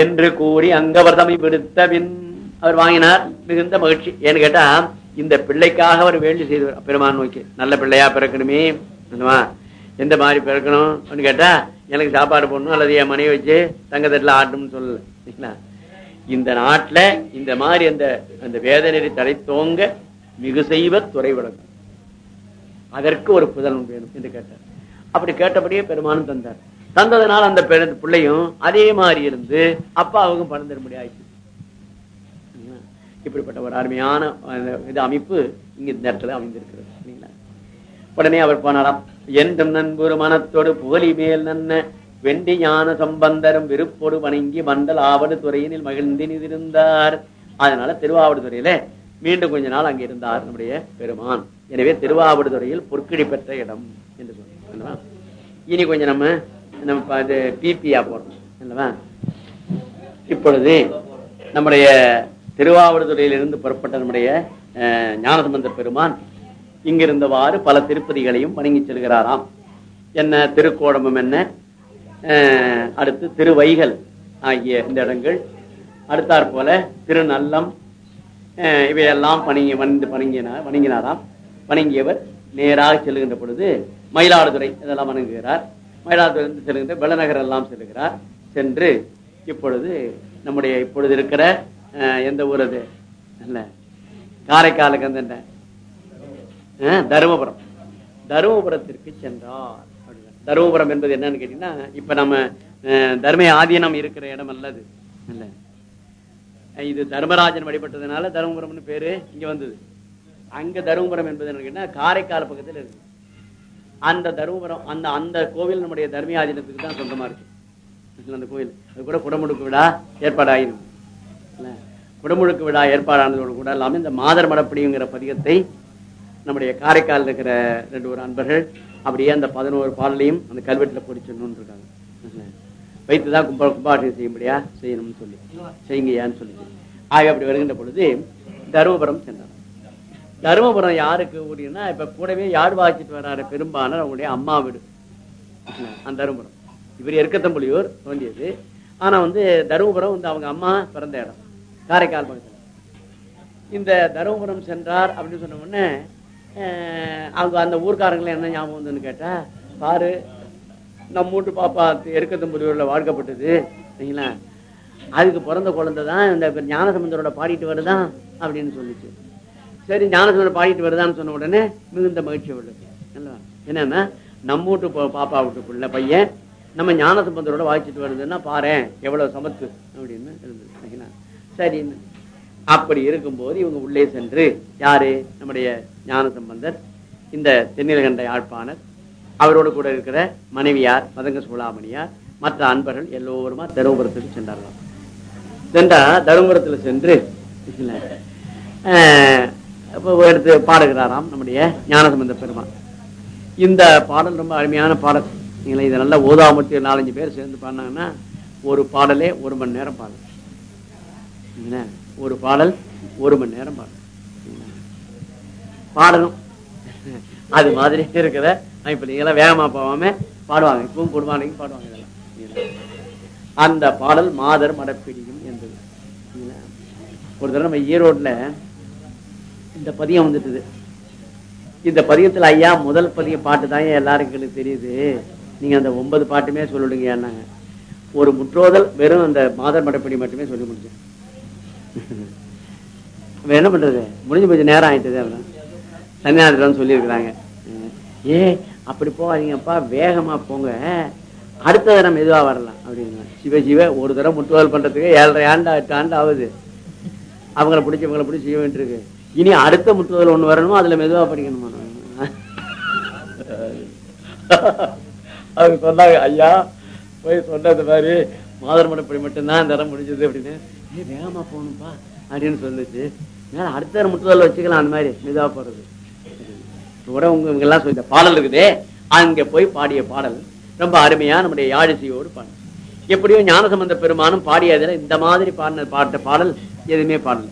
என்று கூறி அங்கவர்தமை விடுத்த பின் அவர் வாங்கினார். மிகுந்த மகிழ்ச்சி. ஏன்னு கேட்டா இந்த பிள்ளைக்காக அவர் வேண்டி செய்தவர். பெருமான் நோக்கி நல்ல பிள்ளையா பிறக்கணுமே. எந்த மாதிரி பிறக்கணும்? அப்படின்னு கேட்டா எனக்கு சாப்பாடு போடணும் அல்லது என் மனைவி வச்சு தங்கத்தட்டில் ஆட்டணும்னு சொல்லல. சரிங்களா? இந்த நாட்டில் இந்த மாதிரி அந்த அந்த வேதநெறி தடை தோங்க மிகு செய்வ துறை விளக்கம் அதற்கு ஒரு புதல் வேணும் என்று கேட்டார். அப்படி கேட்டபடியே பெருமானும் தந்தார். தந்ததுனால அந்த பிள்ளையும் அதே மாதிரி இருந்து அப்பாவுக்கும் பணம் தரும்படி ஆயிடுச்சு இப்படிப்பட்ட ஒரு அருமையான இது அமைப்பு இங்க இந்த இடத்துல அமைந்திருக்கிறது. சரிங்களா? உடனே அவர் போனாராம் என்றும் நண்புரு மனத்தோடு புகழி மேல் நன்ன வெண்டி ஞான சம்பந்தரும் விருப்போடு வணங்கி மண்டல் ஆவடு துறையினில் மகிழ்ந்து நிதிருந்தார். அதனால திருவாவடுதுறையில மீண்டும் கொஞ்ச நாள் அங்க இருந்தார் நம்முடைய பெருமான். எனவே திருவாவடுதுறையில் பொற்கிடி பெற்ற இடம் என்று சொல்றோம் இனி கொஞ்சம் நம்ம நம்ம இது பிபியா போறோம் இல்லவா இப்பொழுது நம்முடைய திருவாவடுதுறையிலிருந்து புறப்பட்ட நம்முடைய ஞானசம்பந்த பெருமான் இங்கிருந்தவாறு பல திருப்பதிகளையும் வணங்கி செல்கிறாராம். என்ன திருக்கோடமம் என்ன? அடுத்து திருவைகள் ஆகிய இந்த இடங்கள். அடுத்தாற் போல திருநல்லம் இவையெல்லாம் பணங்கி வந்து பணங்கினார் வணங்கினாராம். வணங்கியவர் நேராக செல்லுகின்ற பொழுது மயிலாடுதுறை இதெல்லாம் வணங்குகிறார். மயிலாடுதுறை இருந்து வெள்ளநகர் எல்லாம் செல்கிறார். சென்று இப்பொழுது நம்முடைய இப்பொழுது இருக்கிற அஹ், எந்த ஊர் அது? இல்ல காரைக்காலுக்கு அந்த அஹ், தருமபுரம். தருமபுரத்திற்கு சென்றார். அப்படின்னா. தருமபுரம் என்பது என்னன்னு கேட்டீங்கன்னா இப்ப நம்ம அஹ், தர்ம ஆதீனம் இருக்கிற இடம் அல்லது. இல்ல இது தர்மராஜன் வழிபட்டதுனால தருமபுரம்னு பேரு இங்க வந்தது. அங்க தருமபுரம் என்பது என்னன்னு கேட்டீங்கன்னா காரைக்கால் பக்கத்துல இருக்கு. அந்த தருமபுரம் அந்த அந்த கோவில் நம்முடைய தர்மியாதீனத்துக்கு தான் சொந்தமா இருக்கு. அந்த கோவில் அது கூட குடமுழுக்கு விழா ஏற்பாடாயிருக்கு குடமுழுக்கு விழா ஏற்பாடானதோடு கூட இல்லாமல் இந்த மாதர் மடப்படிங்கிற பதிகத்தை நம்முடைய காரைக்கால் இருக்கிற ரெண்டு ஒரு அன்பர்கள் அப்படியே அந்த பதினோரு பாடலையும் அந்த கல்வெட்டில் போட்டு சொன்னு இருக்காங்க வைத்துதான் கும்ப கும்பாபிஷேகம் செய்யும்படியா செய்யணும்னு சொல்லி. செய்யுங்கயான்னு சொல்லி. ஆக அப்படி வருகின்ற பொழுது தருமபுரம் சென்றார். தருமபுரம் யாருக்கு ஊரினா இப்ப கூடவே யார் வாசிட்டு வர்றாரு பெரும்பாலும் அவங்களுடைய அம்மா வீடு. அந்த தருமபுரம். இவர் எருக்கத்தம்புலியூர் தோன்றியது. ஆனா வந்து தருமபுரம் வந்து அவங்க அம்மா பிறந்த இடம். காரைக்கால் பக்கத்துல இந்த தருமபுரம் சென்றார் அப்படின்னு சொன்ன உடனே அவங்க அந்த ஊர்க்காரங்களை என்ன ஞாபகம் வந்துன்னு கேட்டா பாரு நம்ம வீட்டு பாப்பா எருக்கத்தம்புலியூர்ல வாழ்க்கப்பட்டது. சரிங்களா? அதுக்கு பிறந்த குழந்தை தான் இந்த ஞானசமுந்தரோட பாடிட்டு வருதான் அப்படின்னு சொல்லிச்சு. சரி ஞானசுந்தரம் பாடிட்டு வருதான்னு சொன்ன உடனே மிகுந்த மகிழ்ச்சி உள்ளது. என்னன்னா நம்ம வீட்டு பாப்பா வீட்டுக்குள்ள பையன் நம்ம ஞானசம்பந்தரோட வாய்ச்சிட்டு வருதுன்னா பாரேன் எவ்வளவு சமத்து அப்படின்னு இருந்தது சரின்னு அப்படி இருக்கும்போது இவங்க உள்ளே சென்று யாரு? நம்முடைய ஞானசம்பந்தர் இந்த தென்னிலகண்ட யாழ்ப்பாணர் அவரோடு கூட இருக்கிற மனைவியார் மதங்க சூளாமணியார் மற்ற அன்பர்கள் எல்லோருமா தருமபுரத்துக்கு சென்றார்களாம். சென்றா தருமபுரத்துல சென்று எடுத்து பாடுகிறாராம் நம்முடைய ஞானசம்பந்த பெருமான். இந்த பாடல் ரொம்ப அருமையான பாடல். நீங்களே இதை நல்லா ஓதாமட்டு நாலஞ்சு பேர் சேர்ந்து பாடினாங்கன்னா ஒரு பாடலே ஒரு மணி நேரம் பாடல். என்ன? ஒரு பாடல் ஒரு மணி நேரம் பாடல். பாடணும். அது மாதிரி இருக்கிற இப்போ நீங்களாம் வேகமா போகாம பாடுவாங்க. இப்பவும் குடும்பானைக்கு பாடுவாங்க இதெல்லாம். அந்த பாடல் மாதர் மடப்பிடியும் என்பது. ஒரு தடவை நம்ம ஈரோட்டில் இந்த பதியம் வந்துட்டுது. இந்த பதியத்துல ஐயா முதல் பதிய பாட்டு தான் எல்லாருக்கும் எங்களுக்கு தெரியுது? நீங்க அந்த ஒன்பது பாட்டுமே சொல்லிடுங்க என்னங்க ஒரு முற்றோதல் வெறும் அந்த மாதர் மடப்படி மட்டுமே சொல்லி முடிச்சேன் என்ன பண்றது? முடிஞ்சு போச்சு நேரம் ஆயிட்டது அப்புறம் சன்னியாசம் சொல்லியிருக்கிறாங்க. ஏ அப்படி போகாதீங்கப்பா வேகமா போங்க. அடுத்த தரம் மெதுவாக வரலாம்? அப்படிங்க சிவ சிவ ஒரு தடவை முற்றுவல் பண்றதுக்கு ஏழரை ஆண்டு எட்டு ஆண்டு ஆகுது. அவங்கள பிடிச்சி இவங்களை பிடிச்சி செய்ய வேண்டியிருக்கு இனி அடுத்த முற்றுதல் ஒண்ணு வரணுமோ அதுல மெதுவா படிக்கணுமா? அவங்க சொன்னாங்க ஐயா போய் சொன்னது மாதிரி மாதர் மடப்படி மட்டும்தான் இந்த இடம் முடிஞ்சது அப்படின்னு. ஏ வேகமா போகணும்ப்பா அப்படின்னு சொல்லுச்சு மேல அடுத்த முற்றுதல் வச்சுக்கலாம் அந்த மாதிரி மெதுவா போறது. கூட உங்க இவங்க எல்லாம் சொல்லி பாடல் இருக்குதே. அங்க போய் பாடிய பாடல். ரொம்ப அருமையா நம்முடைய யாழிசையோடு பாடல். எப்படியோ ஞானசம்பந்த பெருமானும் பாடியதுல இந்த மாதிரி பாடின பாட்ட பாடல் எதுவுமே பாடல.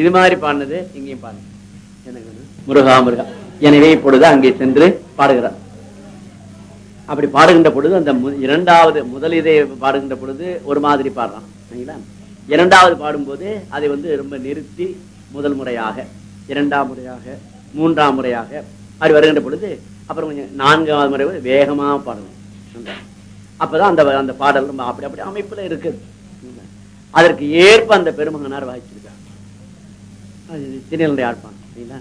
இது மாதிரி பாடினது இங்கேயும் பாடுங்க எனக்கு முருகா முருகா. எனவே இப்பொழுது அங்கே சென்று பாடுகிறார். அப்படி பாடுகின்ற பொழுது அந்த இரண்டாவது முதல் இதை பாடுகின்ற பொழுது ஒரு மாதிரி பாடுறான். சரிங்களா? இரண்டாவது பாடும்போது அதை வந்து ரொம்ப நிறுத்தி முதல் முறையாக இரண்டாம் முறையாக மூன்றாம் முறையாக அப்படி வருகின்ற பொழுது அப்புறம் கொஞ்சம் நான்காவது முறை வந்து வேகமா பாடணும் அப்பதான் அந்த அந்த பாடல் ரொம்ப அப்படி அப்படி அமைப்புல இருக்குது. அதற்கு ஏற்ப அந்த பெருமகனார் வாய்ச்சிருக்கார் திருநெல்வேலி ஆட்பான் சரிங்களா?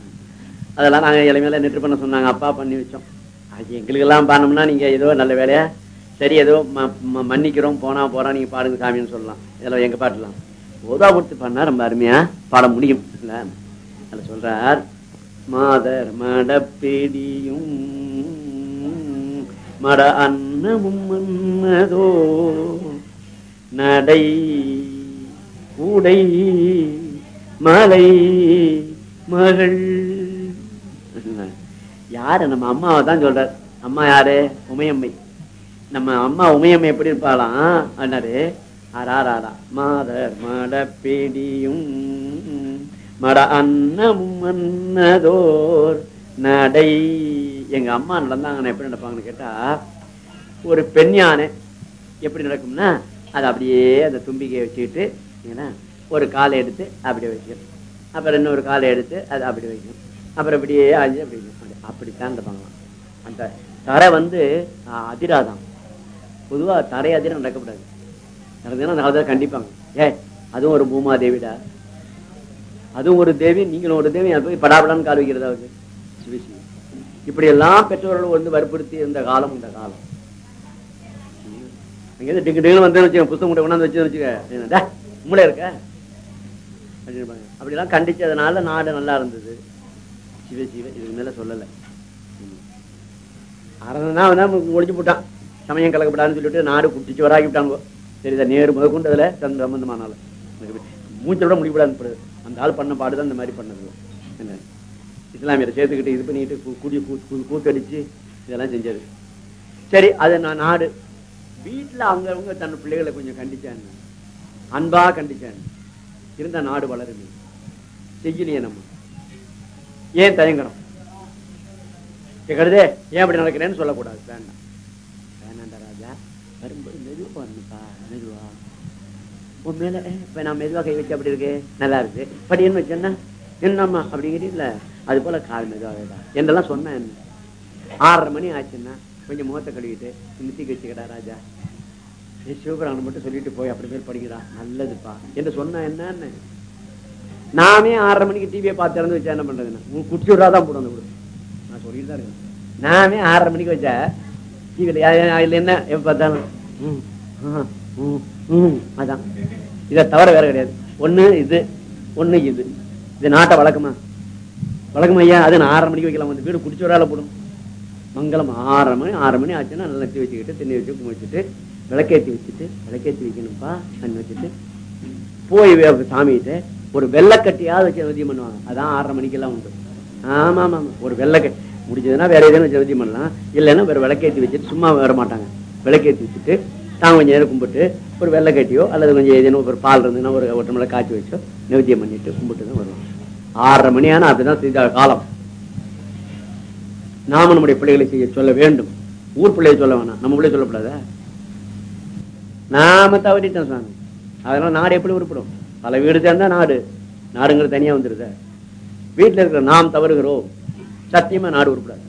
அதெல்லாம் நாங்கள் இளமையில நெற்று பண்ண சொன்னாங்க அப்பா பண்ணி வச்சோம். அது எங்களுக்கெல்லாம் பண்ணோம்னா நீங்க ஏதோ நல்ல வேலையா? சரி ஏதோ ம- ம- மன்னிக்கிறோம் போனா போறா நீங்க பாடுங்க சாமின்னு சொல்லலாம். இதெல்லாம் எங்க பாட்டலாம்? கொடுத்து பண்ணா ரொம்ப அருமையா பாட முடியும் இல்ல? சொல்றார் மாதர் மடப்பிடியும் மட அன்னமும் மன்னதோ நடை கூடை மலை மகள். யாரு? நம்ம அம்மாவை தான் சொல்றார். அம்மா யாரு? உமையம்மை. நம்ம அம்மா உமையம்மை எப்படி இருப்பாளாம் அண்ணாரு ஆறாராடா மாதர் மட பேடியும் மட அன்னமும் அன்னதோர் நடை. எங்க அம்மா நடந்தாங்க எப்படி நடப்பாங்கன்னு கேட்டா ஒரு பெண் யானை எப்படி நடக்கும்னா அது அப்படியே அந்த தும்பிக்கையை வச்சுக்கிட்டு என்ன ஒரு காலை எடுத்து அப்படி வைக்கணும். அப்புறம் இன்னொரு காலை எடுத்து அது அப்படி வைக்கணும். அப்புறம் இப்படியே ஆஞ்சு அப்படி வைக்கணும். அப்படி அப்படித்தான் பண்ணலாம் அந்த தரை வந்து அதிராதான். பொதுவா தரை அதிரம் நடக்கக்கூடாது நடந்ததுன்னா அந்த கண்டிப்பாங்க. ஏ அதுவும் ஒரு பூமா தேவிடா அதுவும் ஒரு தேவி நீங்களும் ஒரு தேவி போய் படாபடான்னு கால் வைக்கிறதா வந்து சிவ சிவ. இப்படி எல்லாம் பெற்றோர்கள் வந்து வற்புறுத்தி இருந்த காலம் இந்த காலம். அங்கே டிங்கு டிங்கு வந்து வச்சுக்க புத்தகம் கூட கொண்டாந்து வச்சு வச்சுக்க என்னடா மூளை இருக்க. அப்படின்பாங்க அப்படிலாம் கண்டிச்சதுனால நாடு நல்லா இருந்தது. சிவ சிவ இதுக்கு மேல சொல்லலை. அரசனா வந்து முடிச்சு போட்டான். சமயம் கலக்கப்படாதுன்னு சொல்லிட்டு நாடு குட்டிச்சு வராக்கி விட்டாங்க. சரிதா நேரு முதற்கொண்டு அதுல தன் சம்பந்தமானால. மூச்சை விட அந்த ஆள் பண்ண பாடுதான் இந்த மாதிரி பண்ணது. என்ன? இஸ்லாமியரை சேர்த்துக்கிட்டு இது பண்ணிக்கிட்டு குடி கூடி கூ- கூத்தடிச்சு இதெல்லாம் செஞ்சது. சரி அது நான் நாடு. வீட்டுல அங்கவங்க தன் பிள்ளைகளை கொஞ்சம் கண்டிச்சாங்க அன்பா கண்டிச்சாங்க இருந்தா நாடு வளருமே செய்யலையே நம்ம. ஏன் தயங்குறோம் கேட்கறதே ஏன் அப்படி நடக்கிறேன்னு சொல்லக்கூடாது. வேண்டாம். வேணாண்டா ராஜா. வரும்போது மெதுவா வரணுப்பா மெதுவா. உன் மேல இப்ப நான் மெதுவா கை வச்சு அப்படி இருக்கு? நல்லா இருக்கு. படின்னு வச்சேன்னா என்னம்மா அப்படிங்கிறீங்கள அது போல கால் மெதுவா வேடா என்றெல்லாம் சொன்னேன். என்ன ஆறரை மணி ஆச்சுன்னா கொஞ்சம் முகத்தை கழுவிட்டு நிறுத்தி வச்சுக்கடா ராஜா. சிவபுராணம் மட்டும் சொல்லிட்டு போய் அப்படி பேர் படிக்கிறா நல்லதுப்பா. என்று சொன்னா என்னன்னு? நாமே ஆறரை மணிக்கு டிவியை பார்த்து திறந்து வச்சா என்ன பண்றதுன்னா? உன் குட்டி விடாதான் போடும் அந்த நான் சொல்லிட்டு தான் இருக்கேன். நானே ஆறரை மணிக்கு வச்சா டிவியில் அதில் என்ன? எப்ப பார்த்தாலும் அதான். இதை தவிர வேற கிடையாது. ஒண்ணு இது ஒண்ணு இது. இது நாட்டை வழக்கமா? வழக்கமா ஐயா அது நான் ஆறரை மணிக்கு வைக்கலாம். வந்து வீடு குடிச்சு வரால போடும். மங்களம் ஆறரை மணி ஆறு மணி ஆச்சுன்னா நல்லா நெத்தி வச்சுக்கிட்டு தண்ணி வச்சு கும்பி விளக்கேற்றி விளக்கேத்தி வச்சுட்டு விளக்கேத்தி வைக்கணும்ப்பா தண்ணி வச்சுட்டு போய் சாமிகிட்ட ஒரு வெள்ளக்கட்டியாவது வச்சு நிவதியம் பண்ணுவாங்க. அதான் ஆறரை மணிக்கெல்லாம் உண்டு. ஆமா ஆமா ஆமா ஒரு வெள்ளக்கட்டி முடிஞ்சதுன்னா வேற எதுவும் வச்சு பண்ணலாம். இல்லைன்னா வேற விளக்கேத்தி வச்சுட்டு சும்மா வர மாட்டாங்க. விளக்கேத்தி வச்சுட்டு தான் கொஞ்சம் நேரம் கும்பிட்டு ஒரு வெள்ளைக்கட்டியோ அல்லது கொஞ்சம் ஏதேனும் ஒரு பால் இருந்ததுன்னா ஒரு ஒரு டம்ளர் காய்ச்சி வச்சோ நிவதியம் பண்ணிட்டு கும்பிட்டு தான் வருவாங்க ஆறரை மணி அதுதான் அப்படிதான் செஞ்ச காலம். நாம நம்முடைய பிள்ளைகளை செய்ய சொல்ல வேண்டும். ஊர் பிள்ளையை சொல்ல வேணாம். நம்ம பிள்ளை சொல்லக்கூடாதா? நாம தவறிட்டோம் சாமி. அதனால நாடு எப்படி உருப்படும்? பல வீடு சேர்ந்தா நாடு. நாடுங்கிறது தனியா வந்துருத. வீட்டுல இருக்கிற நாம் தவறுகிறோம். சத்தியமா நாடு உருப்படாது.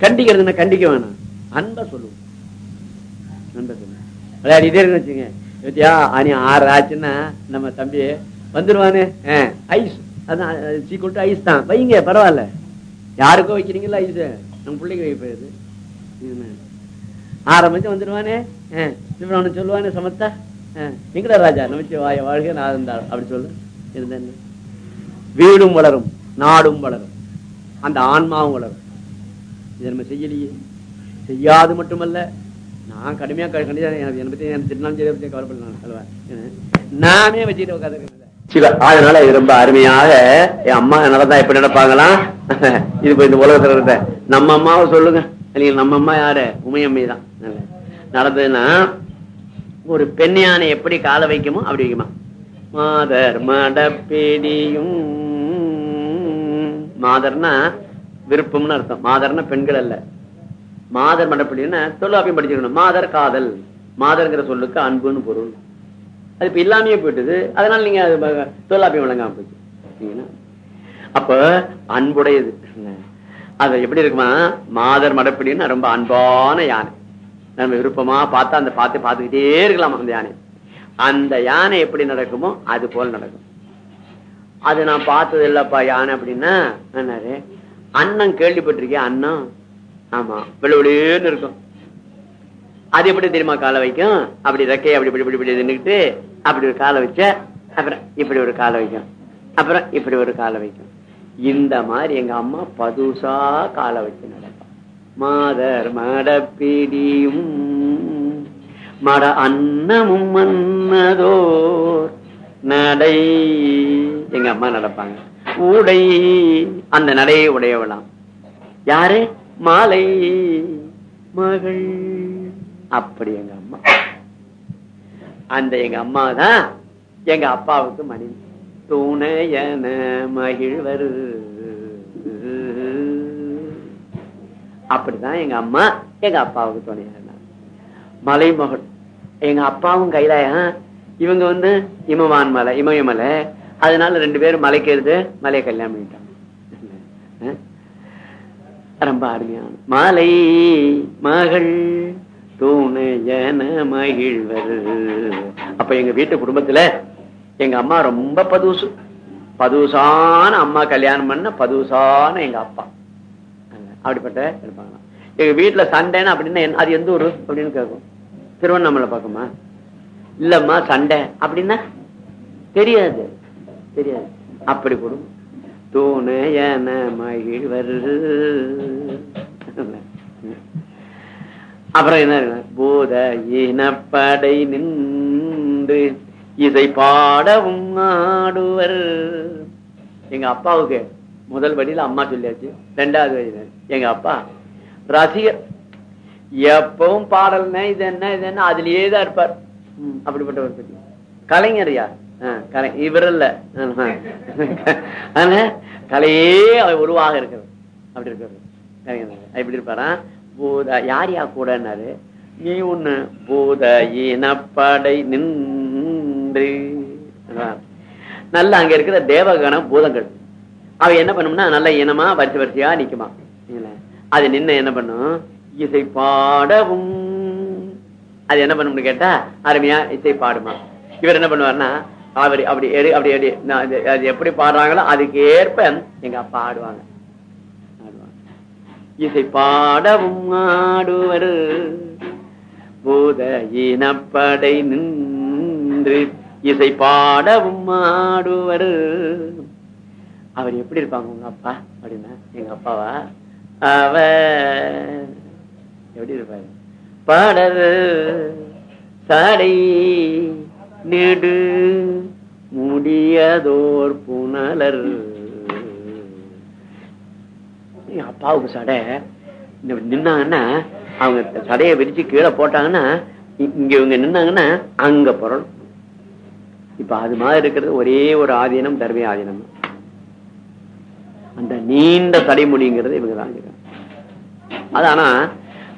கண்டிக்கிறதுன்னா கண்டிக்க வேணாம். அன்பா சொல்லுவோம். அன்பா சொல்லுவோம். விளையாடிட்டே இருக்குன்னு வச்சுங்க பத்தியா அனி ஆறு ஆச்சுன்னா நம்ம தம்பி வந்துருவானே. ஐஸ். அதான் சீக்கிரம் ஐஸ் தான். வைங்க பரவாயில்ல. யாருக்கோ வைக்கிறீங்களா ஐஸ்? நம்ம பிள்ளைங்க வைப்பது ஆரம்பிச்சு வந்துடுவானே. சிவராமன் சொல்லுவானே சமத்தா. எங்கடா ராஜா நமச்சி வாய வாழ்க நான் இருந்தாள் அப்படி சொல்லு. இருந்தேன் வீடும் வளரும் நாடும் வளரும். அந்த ஆன்மாவும் வளரும். இதை நம்ம செய்யலையே. செய்யாது மட்டுமல்ல நான் கடுமையாக கண்டிப்பாக எனக்கு என்னை பற்றி எனக்கு திட்டினாலும் சரி கவலை கவலைப்படலாம் சொல்லுவேன் நானே வச்சுட்டு உட்காந்துருக்கேன் சிவ அதனால இது ரொம்ப அருமையாக என் அம்மா நடந்தா எப்படி நடப்பாங்களாம் இது இந்த உலகத்தில் இருந்த நம்ம அம்மாவை சொல்லுங்க. இல்லைங்களா நம்ம அம்மா யாரு? உமையம்மை தான். நடந்ததுன்னா ஒரு பெண் யானை எப்படி காலை வைக்குமோ அப்படி வைக்குமா? மாதர் மடப்பேடியும் மாதர்னா விருப்பம்னு அர்த்தம். மாதர்னா பெண்கள் அல்ல. மாதர் மடப்பிடின்னா தொல்லாப்பியம் படிச்சிருக்கணும். மாதர் காதல். மாதர்ங்கிற சொல்லுக்கு அன்புன்னு பொருள். அது இப்ப இல்லாமையே போயிட்டுது. அதனால நீங்க அது ப- தொல்லாப்பியம் விளங்காம போச்சு அப்ப அன்புடையது. அது எப்படி இருக்குமா மாதர் மடப்பிடின்னு ரொம்ப அன்பான யானை. நம்ம விருப்பமா பார்த்தா அந்த பார்த்து பார்த்துக்கிட்டே இருக்கலாமா அந்த யானை. அந்த யானை எப்படி நடக்குமோ அது போல நடக்கும். அது நான் பார்த்தது இல்லப்பா யானை அப்படின்னா என்னாரு அண்ணன் கேள்விப்பட்டிருக்கேன் அண்ணன் ஆமா வெளிவெளியேன்னு இருக்கும். அது எப்படி தெரியுமா காலை வைக்கும்? அப்படி ரெக்கையை அப்படி இப்படி இப்படி இப்படி நின்னுக்கிட்டு அப்படி ஒரு காலை வச்ச அப்புறம் இப்படி ஒரு காலை வைக்கும். அப்புறம் இப்படி ஒரு காலை வைக்கும். இந்த மாதிரி எங்க அம்மா பதுசா காலை வச்சு நடப்பா மாதர் மடப்பிடியும் மட அன்னமும் மன்னதோர் நடை. எங்க அம்மா நடப்பாங்க. உடை அந்த நடையை உடையவளாம். யாரு? மாலை மகள். அப்படி எங்க அம்மா. அந்த எங்க அம்மா தான் எங்க அப்பாவுக்கு மனைவி. துணையன மகிழ்வரு. அப்படிதான் எங்க அம்மா எங்க அப்பாவுக்கு துணையா மலைமகள். எங்க அப்பாவும் கைலாயம் இவங்க வந்து இமவான் மலை இமயமலை அதனால ரெண்டு பேரும் மலைக்கு ஏறுது மலையை கல்யாணம் பண்ணிட்டாங்க. அஹ்? ரொம்ப அருமையான மாலை மகள் துணையன மகிழ்வர். அப்ப எங்க வீட்டு குடும்பத்துல எங்க அம்மா ரொம்ப பதுசு. பதுசான அம்மா கல்யாணம் பண்ண பதுசான எங்க அப்பா. அப்படிப்பட்ட இருப்பாங்க எங்க வீட்டுல சண்டைன்னு அப்படின்னா அது எந்த ஊரு அப்படின்னு கேட்கும் திருவண்ணாமலை பக்கமா? இல்லம்மா சண்டை. அப்படின்னா? தெரியாது. தெரியாது. அப்படி குடும்பம் என மகிழ்வர் அப்புறம் என்ன? பூத இனப்படை நின்று இதை பாடவும் ஆடுவர். எங்க அப்பாவுக்கு முதல் வழியில அம்மா சொல்லியாச்சு ரெண்டாவது வழியில எங்க அப்பா ரசிகர் எப்பவும் பாடல்னா இது என்ன இது என்ன அதுலயே தான் இருப்பார் அப்படிப்பட்ட ஒரு பெரிய கலைஞர் யார்? கலை இவர் இல்ல. ஆனா, கலையே அவர் உருவாக இருக்கிறது அப்படி இருக்கிறது கலைஞர் எப்படி இருப்பாரா? பூத யார் யா கூடனாரு நீ ஒண்ணு பூத இனப்படை நின் அதான். நல்லா அங்க இருக்கிற தேவகணம் பூதங்கள். அவ என்ன பண்ணும்னா நல்ல இனமா வரிசை வரிசையா நிக்குமா. அது நின்னு என்ன பண்ணும்? இசை பாடவும். அது என்ன பண்ணும்னு கேட்டா அருமையா இசை பாடுமா. இவர் என்ன பண்ணுவார்னா அவர் அப்படி எடு அப்படி எடு நான் அது எப்படி பாடுறாங்களோ அதுக்கு ஏற்ப எங்க அப்பா ஆடுவாங்க. இசை பாடவும் ஆடுவர். பூத இனப்படை நின்று இசை பாடவும் ஆடுவர். அவர் எப்படி இருப்பாங்க உங்க அப்பா? அப்படின்னா எங்க அப்பாவா? அவ எப்படி இருப்பாரு? பாடல் சடை நெடு முடியதோர் புனலர். எங்க அப்பாவுக்கு சடை. நின்னாங்கன்னா அவங்க சடையை விரிச்சு கீழே போட்டாங்கன்னா இங்க இவங்க நின்னாங்கன்னா அங்க பொருள். இப்ப அது மாதிரி இருக்கிறது ஒரே ஒரு ஆதீனம் தர்மி ஆதீனம். அந்த நீண்ட தடைமொழிங்கிறது இவங்க தான் அது ஆனா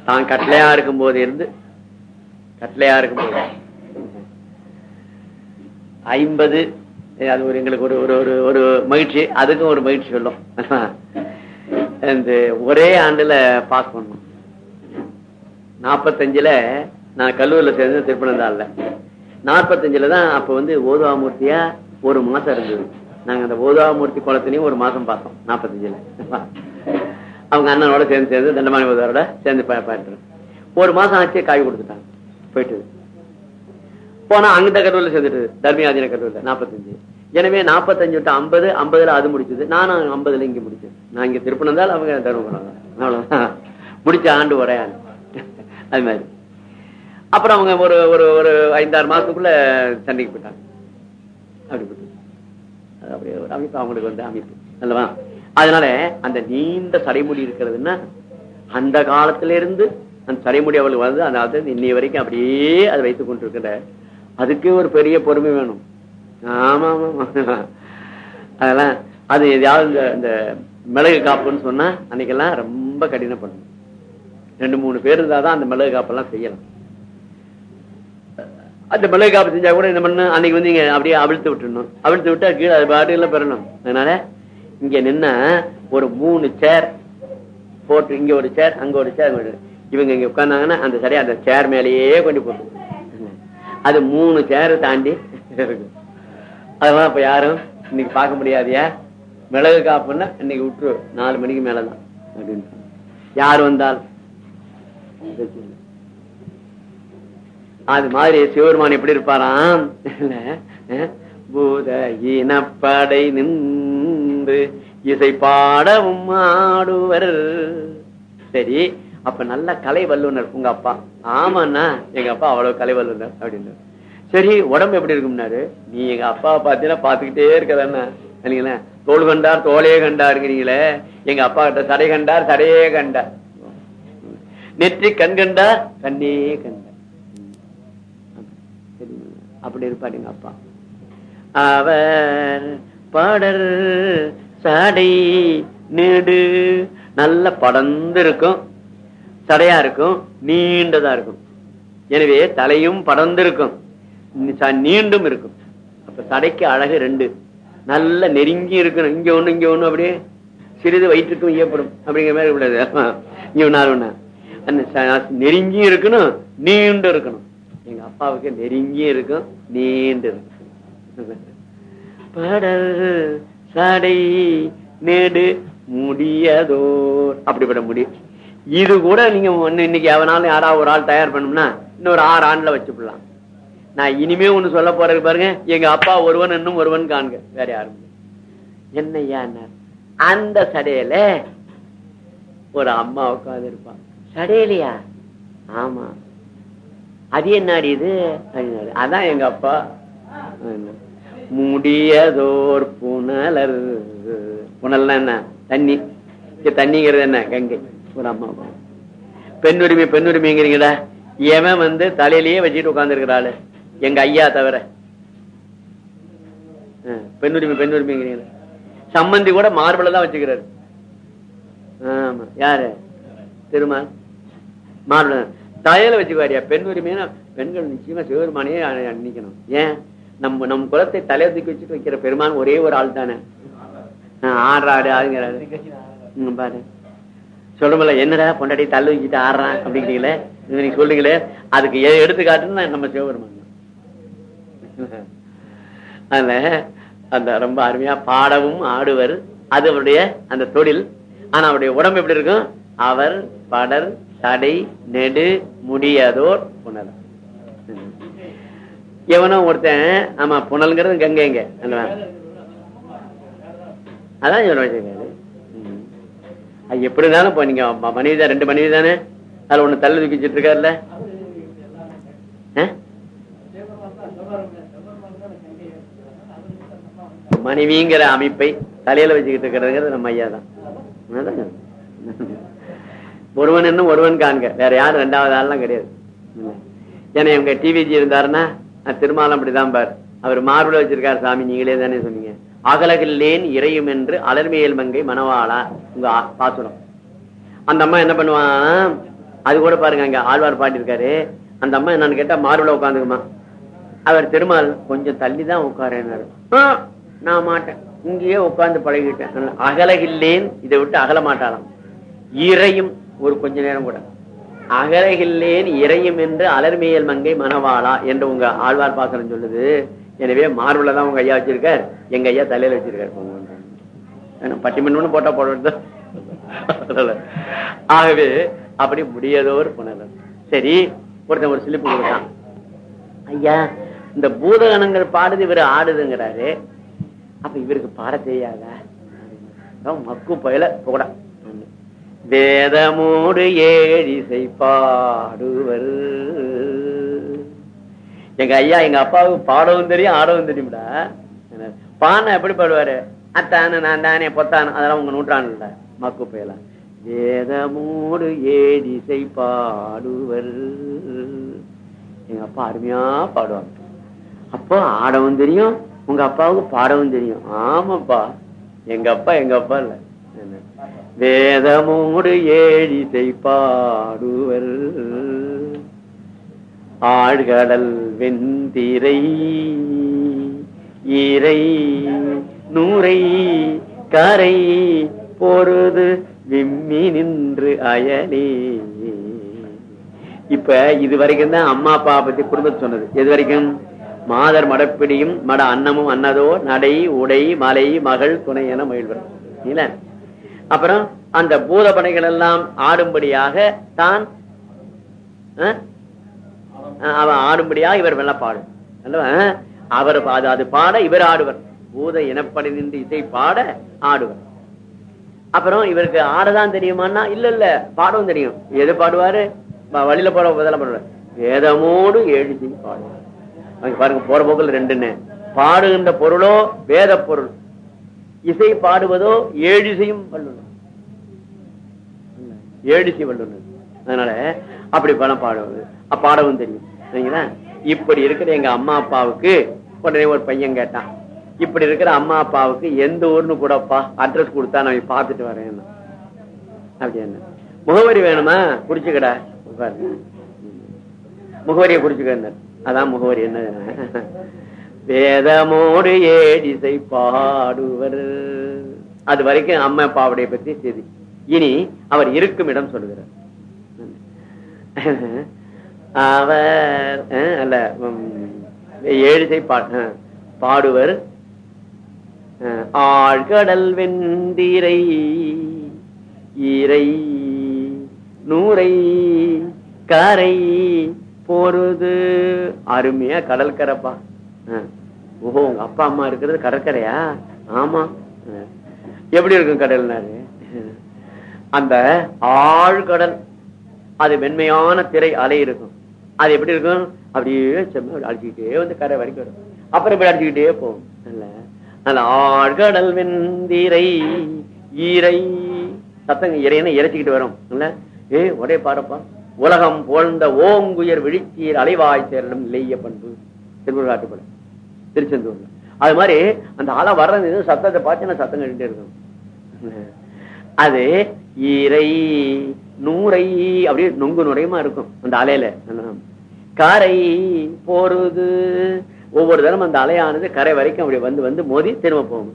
தான் கட்டளையா இருக்கும் போது இருந்து கட்டளையா இருக்கும் போது ஐம்பது அது ஒரு எங்களுக்கு ஒரு ஒரு ஒரு ஒரு மகிழ்ச்சி அதுக்கும் ஒரு மகிழ்ச்சி சொல்லும். இந்த ஒரே ஆண்டுல பாஸ் பண்ணும் நாற்பத்தஞ்சுல நான் கல்லூரில சேர்ந்து திருப்பனந்தாள்ல. நாற்பத்தஞ்சுல தான் அப்ப வந்து ஓதுவாமூர்த்தியா ஒரு மாசம் இருந்தது. நாங்க அந்த ஓதுவாமூர்த்தி குளத்திலையும் ஒரு மாசம் பார்த்தோம் நாற்பத்தஞ்சுல. அவங்க அண்ணனோட சேர்ந்து சேர்ந்து தண்டமானி ஓதுவாரோட சேர்ந்து பாட்டு ஒரு மாசம் ஆச்சு காய் கொடுத்துட்டாங்க. போயிட்டு போனா அங்கிட்ட கல்லூரில சேர்ந்துட்டு தர்மியாதீன கல்லூரில நாற்பத்தஞ்சு. எனவே நாற்பத்தஞ்சு விட்டு ஐம்பது ஐம்பதுல அது முடிச்சது. நானும் ஐம்பதுல இங்க முடிச்சது நான் இங்க திருப்பணந்தால் அவங்க தருமபுரம். அவ்வளவுதான். முடிச்ச ஆண்டு ஒரே அது மாதிரி. அப்புறம் அவங்க ஒரு ஒரு ஒரு ஐந்தாறு மாசத்துக்குள்ள சென்னைக்கு போயிட்டாங்க. அப்படி போயிட்டு அப்படியே ஒரு அமைப்பு அவங்களுக்கு வந்து அமைப்பு. அல்லவா? அதனால அந்த நீண்ட சடைமுடி இருக்கிறதுன்னா அந்த காலத்துல இருந்து அந்த சடைமுடி அவளுக்கு வந்து அதாவது இன்னைய வரைக்கும் அப்படியே அதை வைத்துக் கொண்டிருக்கிற அதுக்கு ஒரு பெரிய பொறுமை வேணும். ஆமா ஆமா ஆமா. அதெல்லாம் அது எதையாவது இந்த இந்த மிளகு காப்புன்னு சொன்னா அன்னைக்கெல்லாம் ரொம்ப கடினப்படும். ரெண்டு மூணு பேர் இருந்தாதான் அந்த மிளகு காப்பெல்லாம் செய்யலாம். அந்த மிளகு காப்பு செஞ்சா கூட இந்த பண்ணு அன்னைக்கு வந்து இங்க அப்படியே அவிழ்த்து விட்டுணும் அவிழ்த்து விட்டா கீழே அது பாட்டுல பெறணும். அதனால இங்க நின்ன ஒரு மூணு சேர் போட்டு இங்க ஒரு சேர் அங்க ஒரு சேர் இவங்க இங்க உட்கார்ந்தாங்கன்னா அந்த சரியா அந்த சேர் மேலேயே கொண்டு போகும் அது மூணு சேரை தாண்டி இருக்கும். அதெல்லாம் இப்ப யாரும் இன்னைக்கு பார்க்க முடியாதியா? மிளகு காப்புன்னா இன்னைக்கு விட்டுரு. நாலு மணிக்கு மேலதான். அப்படின்னு. யார் வந்தால்? அது மாதிரி சிவபெருமான் எப்படி இருப்பாராம்? பூத இனப்படை நின்று இசை பாடவும் ஆடுவர். சரி அப்ப நல்ல கலை வல்லுனர் உங்க அப்பா. ஆமாண்ணா எங்க அப்பா அவ்வளவு கலை வல்லுனர் அப்படின்னு. சரி உடம்பு எப்படி இருக்கும்னாரு நீ எங்க அப்பாவை பார்த்தீங்கன்னா பாத்துக்கிட்டே இருக்கதாண்ணா. இல்லைங்களா தோல் கண்டார் தோலே கண்டாருங்கிறீங்களே. எங்க அப்பா கிட்ட சடை கண்டார் சடையே கண்டார். நெற்றி கண் கண்டார் கண்ணே கண்டார். அப்படி இருப்பாரு எங்க அப்பா. அவர் பாடர் சடை நெடு நல்ல படர்ந்து இருக்கும் சடையா இருக்கும் நீண்டதா இருக்கும். எனவே தலையும் படர்ந்து இருக்கும் நீண்டும் இருக்கும். அப்ப சடைக்கு அழகு ரெண்டு. நல்ல நெருங்கி இருக்கணும். இங்க ஒண்ணு இங்க ஒண்ணு அப்படியே சிறிது வயிற்றுக்கும் ஈயப்படும். அப்படிங்கிற மாதிரி கூடாது இங்க ஒண்ணு ஒண்ணு. நெருங்கியும் இருக்கணும் நீண்டும் இருக்கணும். எங்க அப்பாவுக்கு நெருங்கியும் இருக்கும். நீண்டு இருக்கும். படல் சடை நெடு முடியதோர் அப்படிப்பட்ட முடி. இது கூட நீங்க ஒண்ணு இன்னைக்கு எவனாலும் யாராவது ஒரு ஆள் தயார் பண்ணோம்னா இன்னொரு ஆறு ஆண்டுல வச்சுக்கலாம் நான் இனிமே ஒண்ணு சொல்ல போறது பாருங்க எங்க அப்பா ஒருவன் இன்னும் ஒருவன் காண்க. வேற யாரும் என்னையா அந்த சடையில ஒரு அம்மா உட்காந்து இருப்பான் சடையிலையா? ஆமா. அது என்னடி இது? அதான் எங்க அப்பா. முடியதோர் புனலர். புனல்னா என்ன? தண்ணி. தண்ணிங்கிறது என்ன? கங்கை. ஒரு அம்மா பெண் உரிமை பெண் உரிமைங்கிறீங்களா எவன் வந்து தலையிலேயே வச்சுட்டு உட்காந்துருக்கிறாள் எங்க ஐயா தவிர. பெண் உரிமை பெண் உரிமைங்கிறீங்களா. சம்பந்தி கூட மார்பிள தான் வச்சுக்கிறாரு. ஆமா. யாரு? திருமால். மார்பிள தலையில வச்சுக்குவாரியா. பெண் உரிமையா பெண்கள் நிச்சயமா சிவபெருமானையே நிக்கணும் ஏன்? நம்ம நம் குலத்தை தலையை தூக்கி வச்சுட்டு வைக்கிற பெருமான் ஒரே ஒரு ஆள் தானே? ஆடுறாடு ஆளுங்கிறாரு பாரு. சொல்லுமில்ல என்னடா பொண்டாட்டி தள்ளு வச்சுட்டு ஆடுறான்? அப்படிங்கிறீங்களே? நீங்க சொல்றீங்களே அதுக்கு எடுத்துக்காட்டுன்னு நம்ம சிவபெருமான் அதுல அந்த ரொம்ப அருமையா பாடவும் ஆடுவர். அது அவருடைய அந்த தொழில். ஆனா அவருடைய உடம்பு எப்படி இருக்கும்? அவர் படர் தடை நெடு முடியாதோர் புனல். எவனோ ஒருத்தன் ஆமா புனல்ங்கிறது கங்கைங்க அதான் இவர் வச்சிருக்காரு. அது எப்படி இருந்தாலும் இப்போ நீங்க மனைவி தான் ரெண்டு மனைவி தானே? அதுல ஒண்ணு தள்ளு தூக்கிச்சிட்டு இருக்காருல்ல? மனைவிங்கிற அமைப்பை தலையில வச்சுக்கிட்டு இருக்கிறதுங்கிறது நம்ம ஐயா தான். ஒருவன் என்ன ஒருவன் காண்க. வேற யாரும் ரெண்டாவது ஆள்லாம் கிடையாது. ஏன்னா இவங்க டிவிஜி இருந்தாருன்னா திருமாலம் அப்படிதான் பார். அவர் மார்பில் வச்சிருக்காரு சாமி நீங்களே தானே சொன்னீங்க. அகலகில்லேன் இறையும் என்று அலர்மியல் மங்கை மனவாளா உங்க பாசுரம் அந்த அம்மா என்ன பண்ணுவான் அது கூட பாருங்க அங்க ஆழ்வார் பாட்டி இருக்காரு அந்த அம்மா என்னன்னு கேட்டா மார்பில் உட்காந்துக்குமா. அவர் திருமால் கொஞ்சம் தள்ளி தான் உட்காரேன்னாரு நான் மாட்டேன். இங்கேயே உட்கார்ந்து பழகிட்டேன். அகலகில்லேன் இதை விட்டு அகல மாட்டாளாம் இறையும் ஒரு கொஞ்ச நேரம் கூட. அகலகில்லேன் இறையும் என்று அலர்மியல் மங்கை மனவாளா என்று உங்க ஆழ்வார் பாசனம் சொல்லுது. எனவே மார்பிள தான் உங்க ஐயா வச்சிருக்கார். எங்க ஐயா தலையில வச்சிருக்காரு. பட்டிமன்னு போட்டா போட ஆகவே அப்படி முடியதோர் புனலம் சரி ஒருத்தன் ஒரு சிலிப்பு கொடுத்தான். ஐயா இந்த பூதகணங்கள் பாடுது இவர் ஆடுதுங்கிறாரு. அப்ப இவருக்கு பாட தெரியாதா? மக்கு பயில கூட வேதமோடு ஏழிசை பாடுவர். எங்க ஐயா எங்க அப்பாவுக்கு பாடவும் தெரியும் ஆடவும் தெரியும்டா பானை எப்படி பாடுவாரு? அத்தானு நான் தானே பொத்தானு அதெல்லாம் உங்க நூற்றாண்டுல. மக்கு போயலாம் வேதமோடு ஏழிசை பாடுவர். எங்க அப்பா அருமையா பாடுவாங்க. அப்போ ஆடவும் தெரியும் உங்க அப்பாவுக்கு பாடவும் தெரியும். ஆமாப்பா எங்க அப்பா எங்க அப்பா இல்லை. வேதமோடு ஏழிசை பாடுவர். ஆழ்கடல் வெந்திரை ஈரை நூரை கரை பொருது விம்மி நின்று அயலே. இப்ப இது வரைக்கும் தான் அம்மா அப்பா பத்தி குடும்பத்தை சொன்னது. எது வரைக்கும் மாதர் மடப்பிடியும் மட அன்னமும் அன்னதோ நடை உடை மலை மகள் துணை என மகிழ்வர். இல்ல? அப்புறம் அந்த பூதபனைகள் எல்லாம் ஆடும்படியாக தான் அவன் ஆடும்படியாக இவர் வெள்ள பாடும் அவர் அது அது பாட இவர் ஆடுவர். பூத இனப்படை நின்று இசை பாட ஆடுவர். அப்புறம் இவருக்கு ஆடதான் தெரியுமான்னா இல்ல இல்ல பாடவும் தெரியும். எது பாடுவாரு? வழியில போற இதெல்லாம் பாடுவார். வேதமோடு எழுதி பாடுவார். பாருங்க போற போக்குல ரெண்டுன்னு. பாடுகின்ற பொருளோ வேத பொருள். இசை பாடுவதோ ஏழிசையும் வல்லுனர். ஏழிசை வல்லுனர். அதனால அப்படி பணம் பாடுவது பாடவும் தெரியும். சரிங்களா? இப்படி இருக்கிற எங்க அம்மா அப்பாவுக்கு உடனே ஒரு பையன் கேட்டான். இப்படி இருக்கிற அம்மா அப்பாவுக்கு எந்த ஊர்னு கூடப்பா அட்ரஸ் கொடுத்தா நான் பார்த்துட்டு வரேன் அப்படி என்ன? முகவரி வேணுமா? குறிச்சுக்கடா. முகவரியை குறிச்சுக்கிறார் அதான் முகவரி என்ன? வேதமோடு ஏடிசை பாடுவர். அது வரைக்கும் அம்மா அப்பாவுடைய பத்தி செய்தி. இனி அவர் இருக்கும் இடம் சொல்லுகிறார். அவர் அல்ல உம், ஏழிசை பாடுவர். ஆழ்கடல் வெந்திரை ஈரை நூரை கரை பொருது. அருமையா கடல்கரப்பா. ஓஹோ உங்க அப்பா அம்மா இருக்கிறது கடற்கரையா? ஆமா. எப்படி இருக்கும் கடல்னாரு? அந்த ஆழ்கடல் அது மென்மையான திரை அலை இருக்கும். அது எப்படி இருக்கும்? அப்படியே செம்ம அடிச்சுக்கிட்டே வந்து கரை வரைக்கும் வரும். அப்புறம் இப்படி அடிச்சுக்கிட்டே போகும். நல்ல ஆழ்கடல் வெந்திரை ஈரை. சத்தங்க இறைன்னு இறைச்சிக்கிட்டு வரும். இல்ல ஏ ஒரே பாடப்பா. உலகம் போழ்ந்த ஓங்குயர் விழித்தீர் அலைவாய் சேரலும் இல்லைய பண்பு. திருவிழாட்டுப்பட திருச்செந்தூர்ல. அது மாதிரி அந்த அலை வர்றது சத்தத்தை பார்த்து சத்தம் கட்டிட்டே இருக்கும் அது இறை நூறை அப்படியே நொங்கு நுரையுமா இருக்கும் அந்த அலையில. கரை போறது ஒவ்வொரு தரம் அந்த அலையானது கரை வரைக்கும் அப்படி வந்து வந்து மோதி திரும்ப போகும்.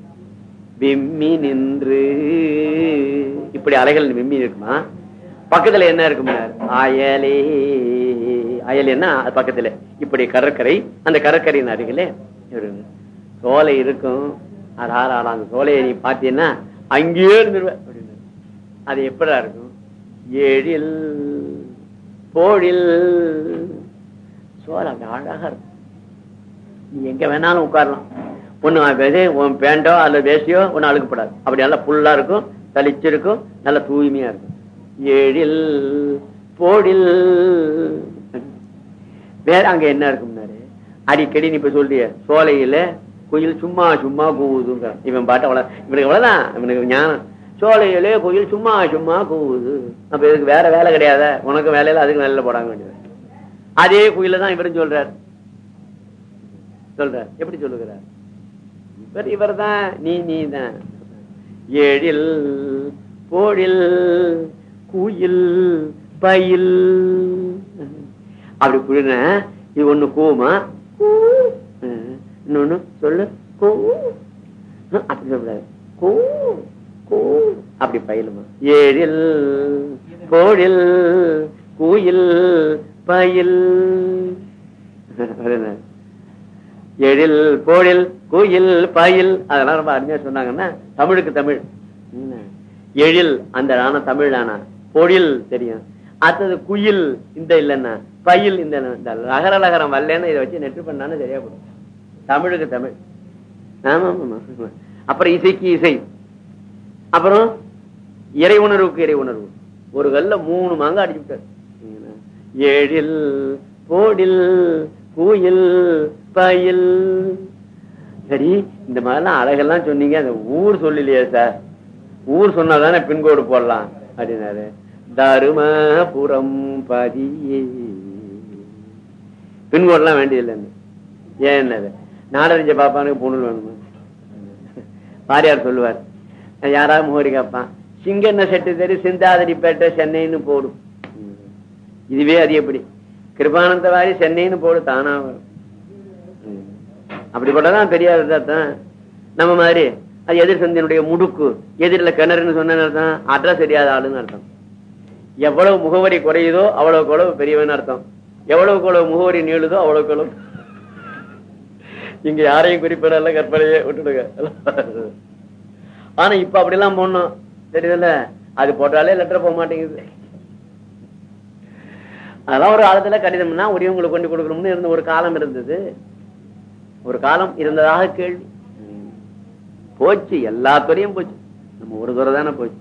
விம்மி நின்று. இப்படி அலைகள் விம்மி இருக்குமா? பக்கத்துல என்ன இருக்கும் அயலே. அயல் என்ன? அது பக்கத்துல. இப்படி கடற்கரை அந்த கடற்கரையின் அருகிலே. சோலை இருக்கும். அடாரா அந்த சோலையை நீ பார்த்தீங்கன்னா அங்கேயே இருந்துருவேன் அப்படின்னு. அது எப்படா இருக்கும்? ஏழில் போழில் சோலை அப்படி அழகா இருக்கும். நீ எங்க வேணாலும் உட்காரலாம். ஒண்ணு உன் பேண்டோ அல்லது வேஷ்டியோ ஒண்ணு அழுக்கப்படாது அப்படி நல்லா புல்லா இருக்கும் தளிச்சிருக்கும் நல்லா தூய்மையா இருக்கும். ஏழில் போடில் வேற அங்க என்ன இருக்கும்னாரு அடிக்கடி நீ இப்ப சொல்றிய சோலையில குயில் சும்மா சும்மா கூவுதுங்க. இவன் பாட்ட அவ்வளவு இவனுக்கு அவ்வளவுதான் இவனுக்கு ஞானம். சோலையிலே குயில் சும்மா சும்மா கூவுது. அப்ப இதுக்கு வேற வேலை கிடையாத? உனக்கு வேலையில அதுக்கு வேலையில போடாங்க வேண்டியது அதே குயில தான் இவரும் சொல்றார். சொல்றார். எப்படி சொல்லுகிறார்? இவர் இவர் தான் நீ நீ தான் ஏழில் போழில் குயில் பயில். அப்படி புரியுன இது ஒண்ணு கூமா இன்னொன்னு சொல்லு. கோ. அப்படி சொல்லக்கூடாது. கூ கூ. அப்படி பயிலுமா? ஏழில் கோழில் கூயில் பயில். எழில் கோழில் கோயில் பயில். அதெல்லாம் ரொம்ப அருமையா சொன்னாங்கன்னா தமிழுக்கு தமிழ். என்ன? எழில் அந்த ஆனா தமிழ் ஆனா பொழில் தெரியும். அடுத்தது குயில் இந்த இல்லைன்னா பயில் இந்த இந்த லகர லகரம் வரலன்னு இதை வச்சு நெட்டு பண்ணான்னு சரியா போடும் தமிழுக்கு தமிழ். ஆமா ஆமா ஆமா. அப்புறம் இசைக்கு இசை. அப்புறம் இறை உணர்வுக்கு இறை உணர்வு. ஒரு கல்ல மூணு மாங்க அடிச்சு விட்டார். ஏழில் போடில் கூயில் பயில். சரி இந்த மாதிரிலாம் அழகெல்லாம் சொன்னீங்க. அந்த ஊர் சொல்லலையே சார். ஊர் சொன்னாதானே பின்கோடு போடலாம். அப்படின்னாரு. தருமபுரம் பதியே. பின்கோடெல்லாம் வேண்டியதில்லைன்னு. ஏன் ஏன்னது நாடறிஞ்ச பாப்பானுக்கு பொண்ணு வேணுமா? வாரியார் சொல்லுவார். யாராவது முகரி கேட்பான். சிங்கண்ண செட்டு தெரி சிந்தாதிரிப்பேட்டை சென்னைன்னு போடும் இதுவே அது எப்படி? கிருபானந்த வாரி சென்னைன்னு போடு தானா வரும். அப்படிப்பட்டதான் பெரியார் தான். நம்ம மாதிரி அது எதிர் சந்தினுடைய முடுக்கு எதிரில் கிணறுன்னு சொன்ன அர்த்தம் அட்ரஸ் தெரியாத ஆளுன்னு அர்த்தம். எவ்வளவு முகவரி குறையுதோ அவ்வளவுக்கு அளவு பெரியவன் அர்த்தம். எவ்வளவுக்கு அளவு முகவரி நீளுதோ அவ்வளவுக்கு அளவு இங்க யாரையும் குறிப்பிடல கற்பனையே விட்டுடுங்க. ஆனா இப்ப அப்படிலாம் போடணும். தெரியுதுல்ல? அது போட்டாலே லெட்டர் போக மாட்டேங்குது. அதெல்லாம் ஒரு காலத்துல கடிதம்னா உரியவங்களுக்கு கொண்டு கொடுக்கணும்னு இருந்த ஒரு காலம் இருந்தது. ஒரு காலம் இருந்ததாக கேள்வி. போச்சு. எல்லா துறையும் போச்சு. நம்ம ஒரு துறை தானே போச்சு.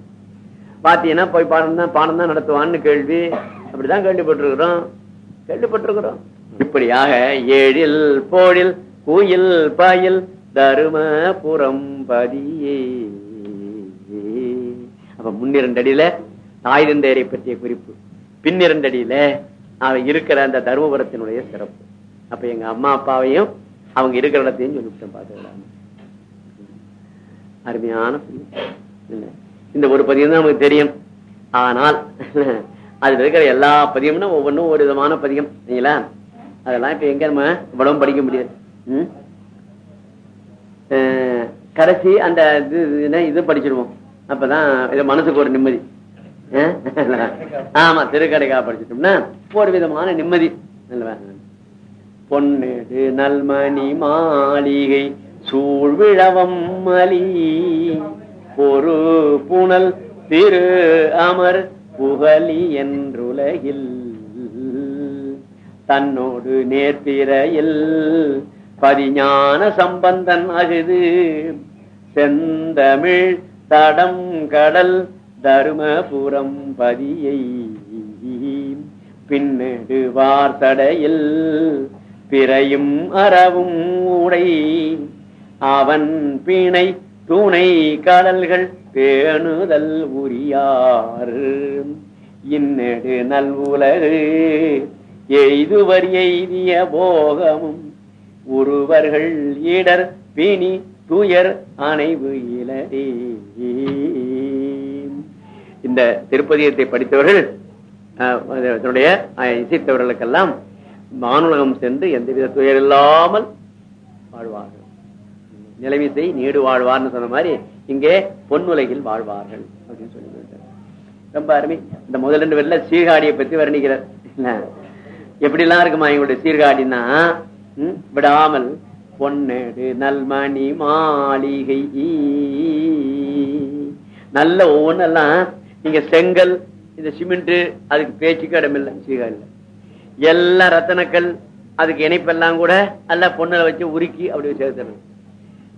பாத்தீங்கன்னா போய் பாடம் தான் பாடம் தான் நடத்துவான்னு கேள்வி. அப்படிதான் கேள்விப்பட்டிருக்கிறோம். கேள்விப்பட்டிருக்கிறோம். இப்படியாக ஏழில் போழில் கூயில் பாயில் தருமபுரம் பதியே. அப்ப முன்னிரண்டடியில தாய் பற்றிய குறிப்பு. பின்னிரண்டடியில அவன் இருக்கிற அந்த தருமபுரத்தினுடைய சிறப்பு. அப்ப எங்க அம்மா அப்பாவையும் அவங்க இருக்கிற இடத்தையும் சொல்லிவிட்டேன் பாத்துக்கலாம் அருமையான பதியம். இந்த ஒரு பதியம் தான் நமக்கு தெரியும். ஆனால் அதுல இருக்கிற எல்லா பதியம்னா ஒவ்வொன்றும் ஒரு விதமான பதியம் சரிங்களா அதெல்லாம் இப்ப எங்க நம்ம இவ்வளவும் படிக்க முடியாது. கடைசி அந்த இது இது- படிச்சிருவோம். அப்பதான் இது மனசுக்கு ஒரு நிம்மதி. அஹ்? ஆமா திருக்கடைக்கா படிச்சிட்டோம்னா ஒரு விதமான நிம்மதி. நல்லவா? நல்மணி மாளிகை சூழ்விழவம் மலி ஒரு புனல் திரு அமர் புகழி என்றுலகில். தன்னோடு நேர்த்திரையில் பதிஞான சம்பந்தன் அகுது. செந்தமிழ் தடம் கடல் தருமபுரம் பதியை. பின்னெடு வார்த்தடையில் பிறையும் அறவும் உடை அவன் பிணை துணை கடல்கள் பேணுதல் உரியார். இன்னெடு நல்வுலகு எய்துவர் எய்திய போகமும் ஒருவர்கள் இடர் பிணி துயர் அணைவு இலரே இந்த திருப்பதியத்தை படித்தவர்கள் அஹ், அதனுடைய இசைத்தவர்களுக்கெல்லாம் மானுலகம் சென்று எந்தவித துயர் இல்லாமல் வாழ்வார்கள். நிலைமிசை நீடு வாழ்வார்னு சொன்ன மாதிரி இங்கே பொன்னுலகில் வாழ்வார்கள் அப்படின்னு சொல்லி ரொம்ப அருமை. இந்த முதல் ரெண்டு பேர்ல சீர்காடியை பத்தி வர்ணிக்கிறார். என்ன? எப்படி எல்லாம் இருக்குமா எங்களுடைய சீர்காடினா விடாமல் பொன்னேடு நல்மணி மாளிகை நல்ல ஒவ்வொன்னெல்லாம் நீங்க செங்கல் இந்த சிமெண்ட் அதுக்கு பேச்சுக்கு இடமில்லை சீர்காழியில். எல்லா ரத்தனக்கல் அதுக்கு இணைப்பெல்லாம் கூட எல்லாம் பொண்ணில் வச்சு உருக்கி அப்படி சேர்த்துறது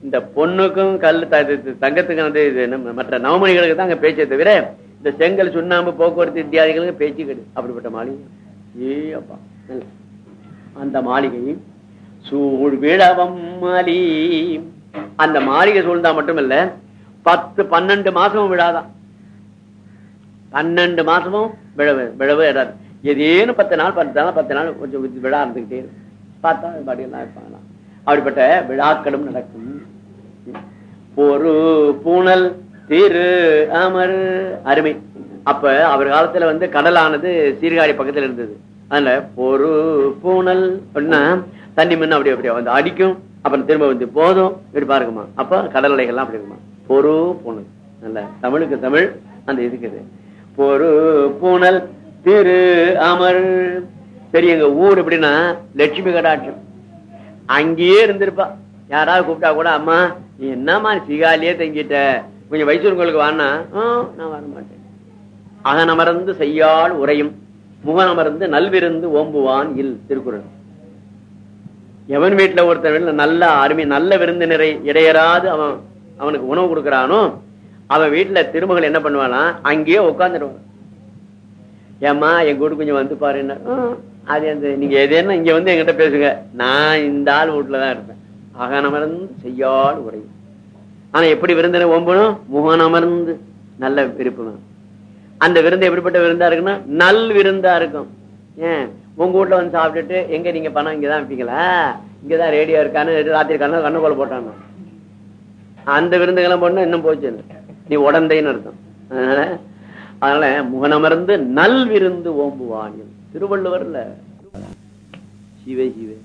இந்த பொண்ணுக்கும் கல் தங்கத்துக்கும் தங்கத்துக்கு வந்து இது மற்ற நவமணிகளுக்கு தான் அங்க பேச்சே தவிர இந்த செங்கல் சுண்ணாம்பு போக்குவரத்து இத்தியாதிகளுக்கு பேச்சு கிடையாது அப்படிப்பட்ட மாளிகை. ஏ அப்பா. அந்த மாளிகை சூழ் விழவம் மாலி அந்த மாளிகை சூழ்ந்தா மட்டுமில்ல பத்து பன்னெண்டு மாசமும் விழாதான். பன்னெண்டு மாசமும் விழவு விழவு இடாது ஏதேனும் பத்து நாள் பத்து நாள் பத்து நாள் கொஞ்சம் விழா- இருந்துகிட்டே பார்த்தா பாடியெல்லாம் இருப்பாங்களாம். அப்படிப்பட்ட விழாக்களும் நடக்கும். ஒரு பூனல் திரு அமர். அருமை. அப்ப அவர் காலத்துல வந்து கடலானது சீர்காழி பக்கத்துல இருந்தது. அதுல பொறு பூனல் அப்படின்னா தண்ணி மண் அப்படி அப்படியே வந்து அடிக்கும். அப்புறம் திரும்ப வந்து போதும். இப்படி பாருங்கம்மா. அப்ப கடல் அலைகள்லாம் அப்படி இருக்குமா பொறு பூனல் நல்ல தமிழுக்கு தமிழ். அந்த இருக்குது பொறு பூனல் திரு அமர். சரி எங்க ஊர் எப்படின்னா லட்சுமி கடாட்சம். அங்கேயே இருந்திருப்பா. யாராவது கூப்பிட்டா கூட அம்மா நீ என்னம்மா சிகாலியே தங்கிட்ட? கொஞ்சம் வயசுங்களுக்கு வானா நான் வர மாட்டேன். அகனமர்ந்து செய்யால் உரையும் முகனமர்ந்து நல்விருந்து ஓம்புவான் இல் திருக்குறள். எவன் வீட்டுல ஒருத்தன் வீட்டுல நல்ல அருமை நல்ல விருந்தினரை இடையராது அவன் அவனுக்கு உணவு கொடுக்கறானோ அவன் வீட்டுல திருமகள் என்ன பண்ணுவானா அங்கேயே உட்காந்துருவான் ஏம்மா என் கூட கொஞ்சம் வந்து பாருன்னா. அது அந்த நீங்க எதேன்னா இங்க வந்து என்கிட்ட பேசுங்க. நான் இந்த ஆள் வீட்டுலதான் இருப்பேன். அகனமர்ந்து செய்யாள் உரை. ஆனா எப்படி விருந்தினை ஓம்பணும் முகனமர்ந்து நல்ல விருப்பம் அந்த விருந்து எப்படிப்பட்ட விருந்தா இருக்குன்னா நல் விருந்தா இருக்கும். ஏன்? உங்க வீட்டுல வந்து சாப்பிட்டுட்டு எங்க நீங்க பணம் இங்கதான் வைப்பீங்களா? இங்கதான் ரேடியோ இருக்கான்னு ராத்திரி கண்ணு கண்ணுக்குள்ள போட்டாங்க. அந்த விருந்துகள்லாம் போனா இன்னும் போச்சு நீ உடந்தைன்னு அர்த்தம். அதனால அதனால முகனமர்ந்து நல் விருந்து ஓம்புவானில் திருவள்ளுவர்ல. சிவே சிவே.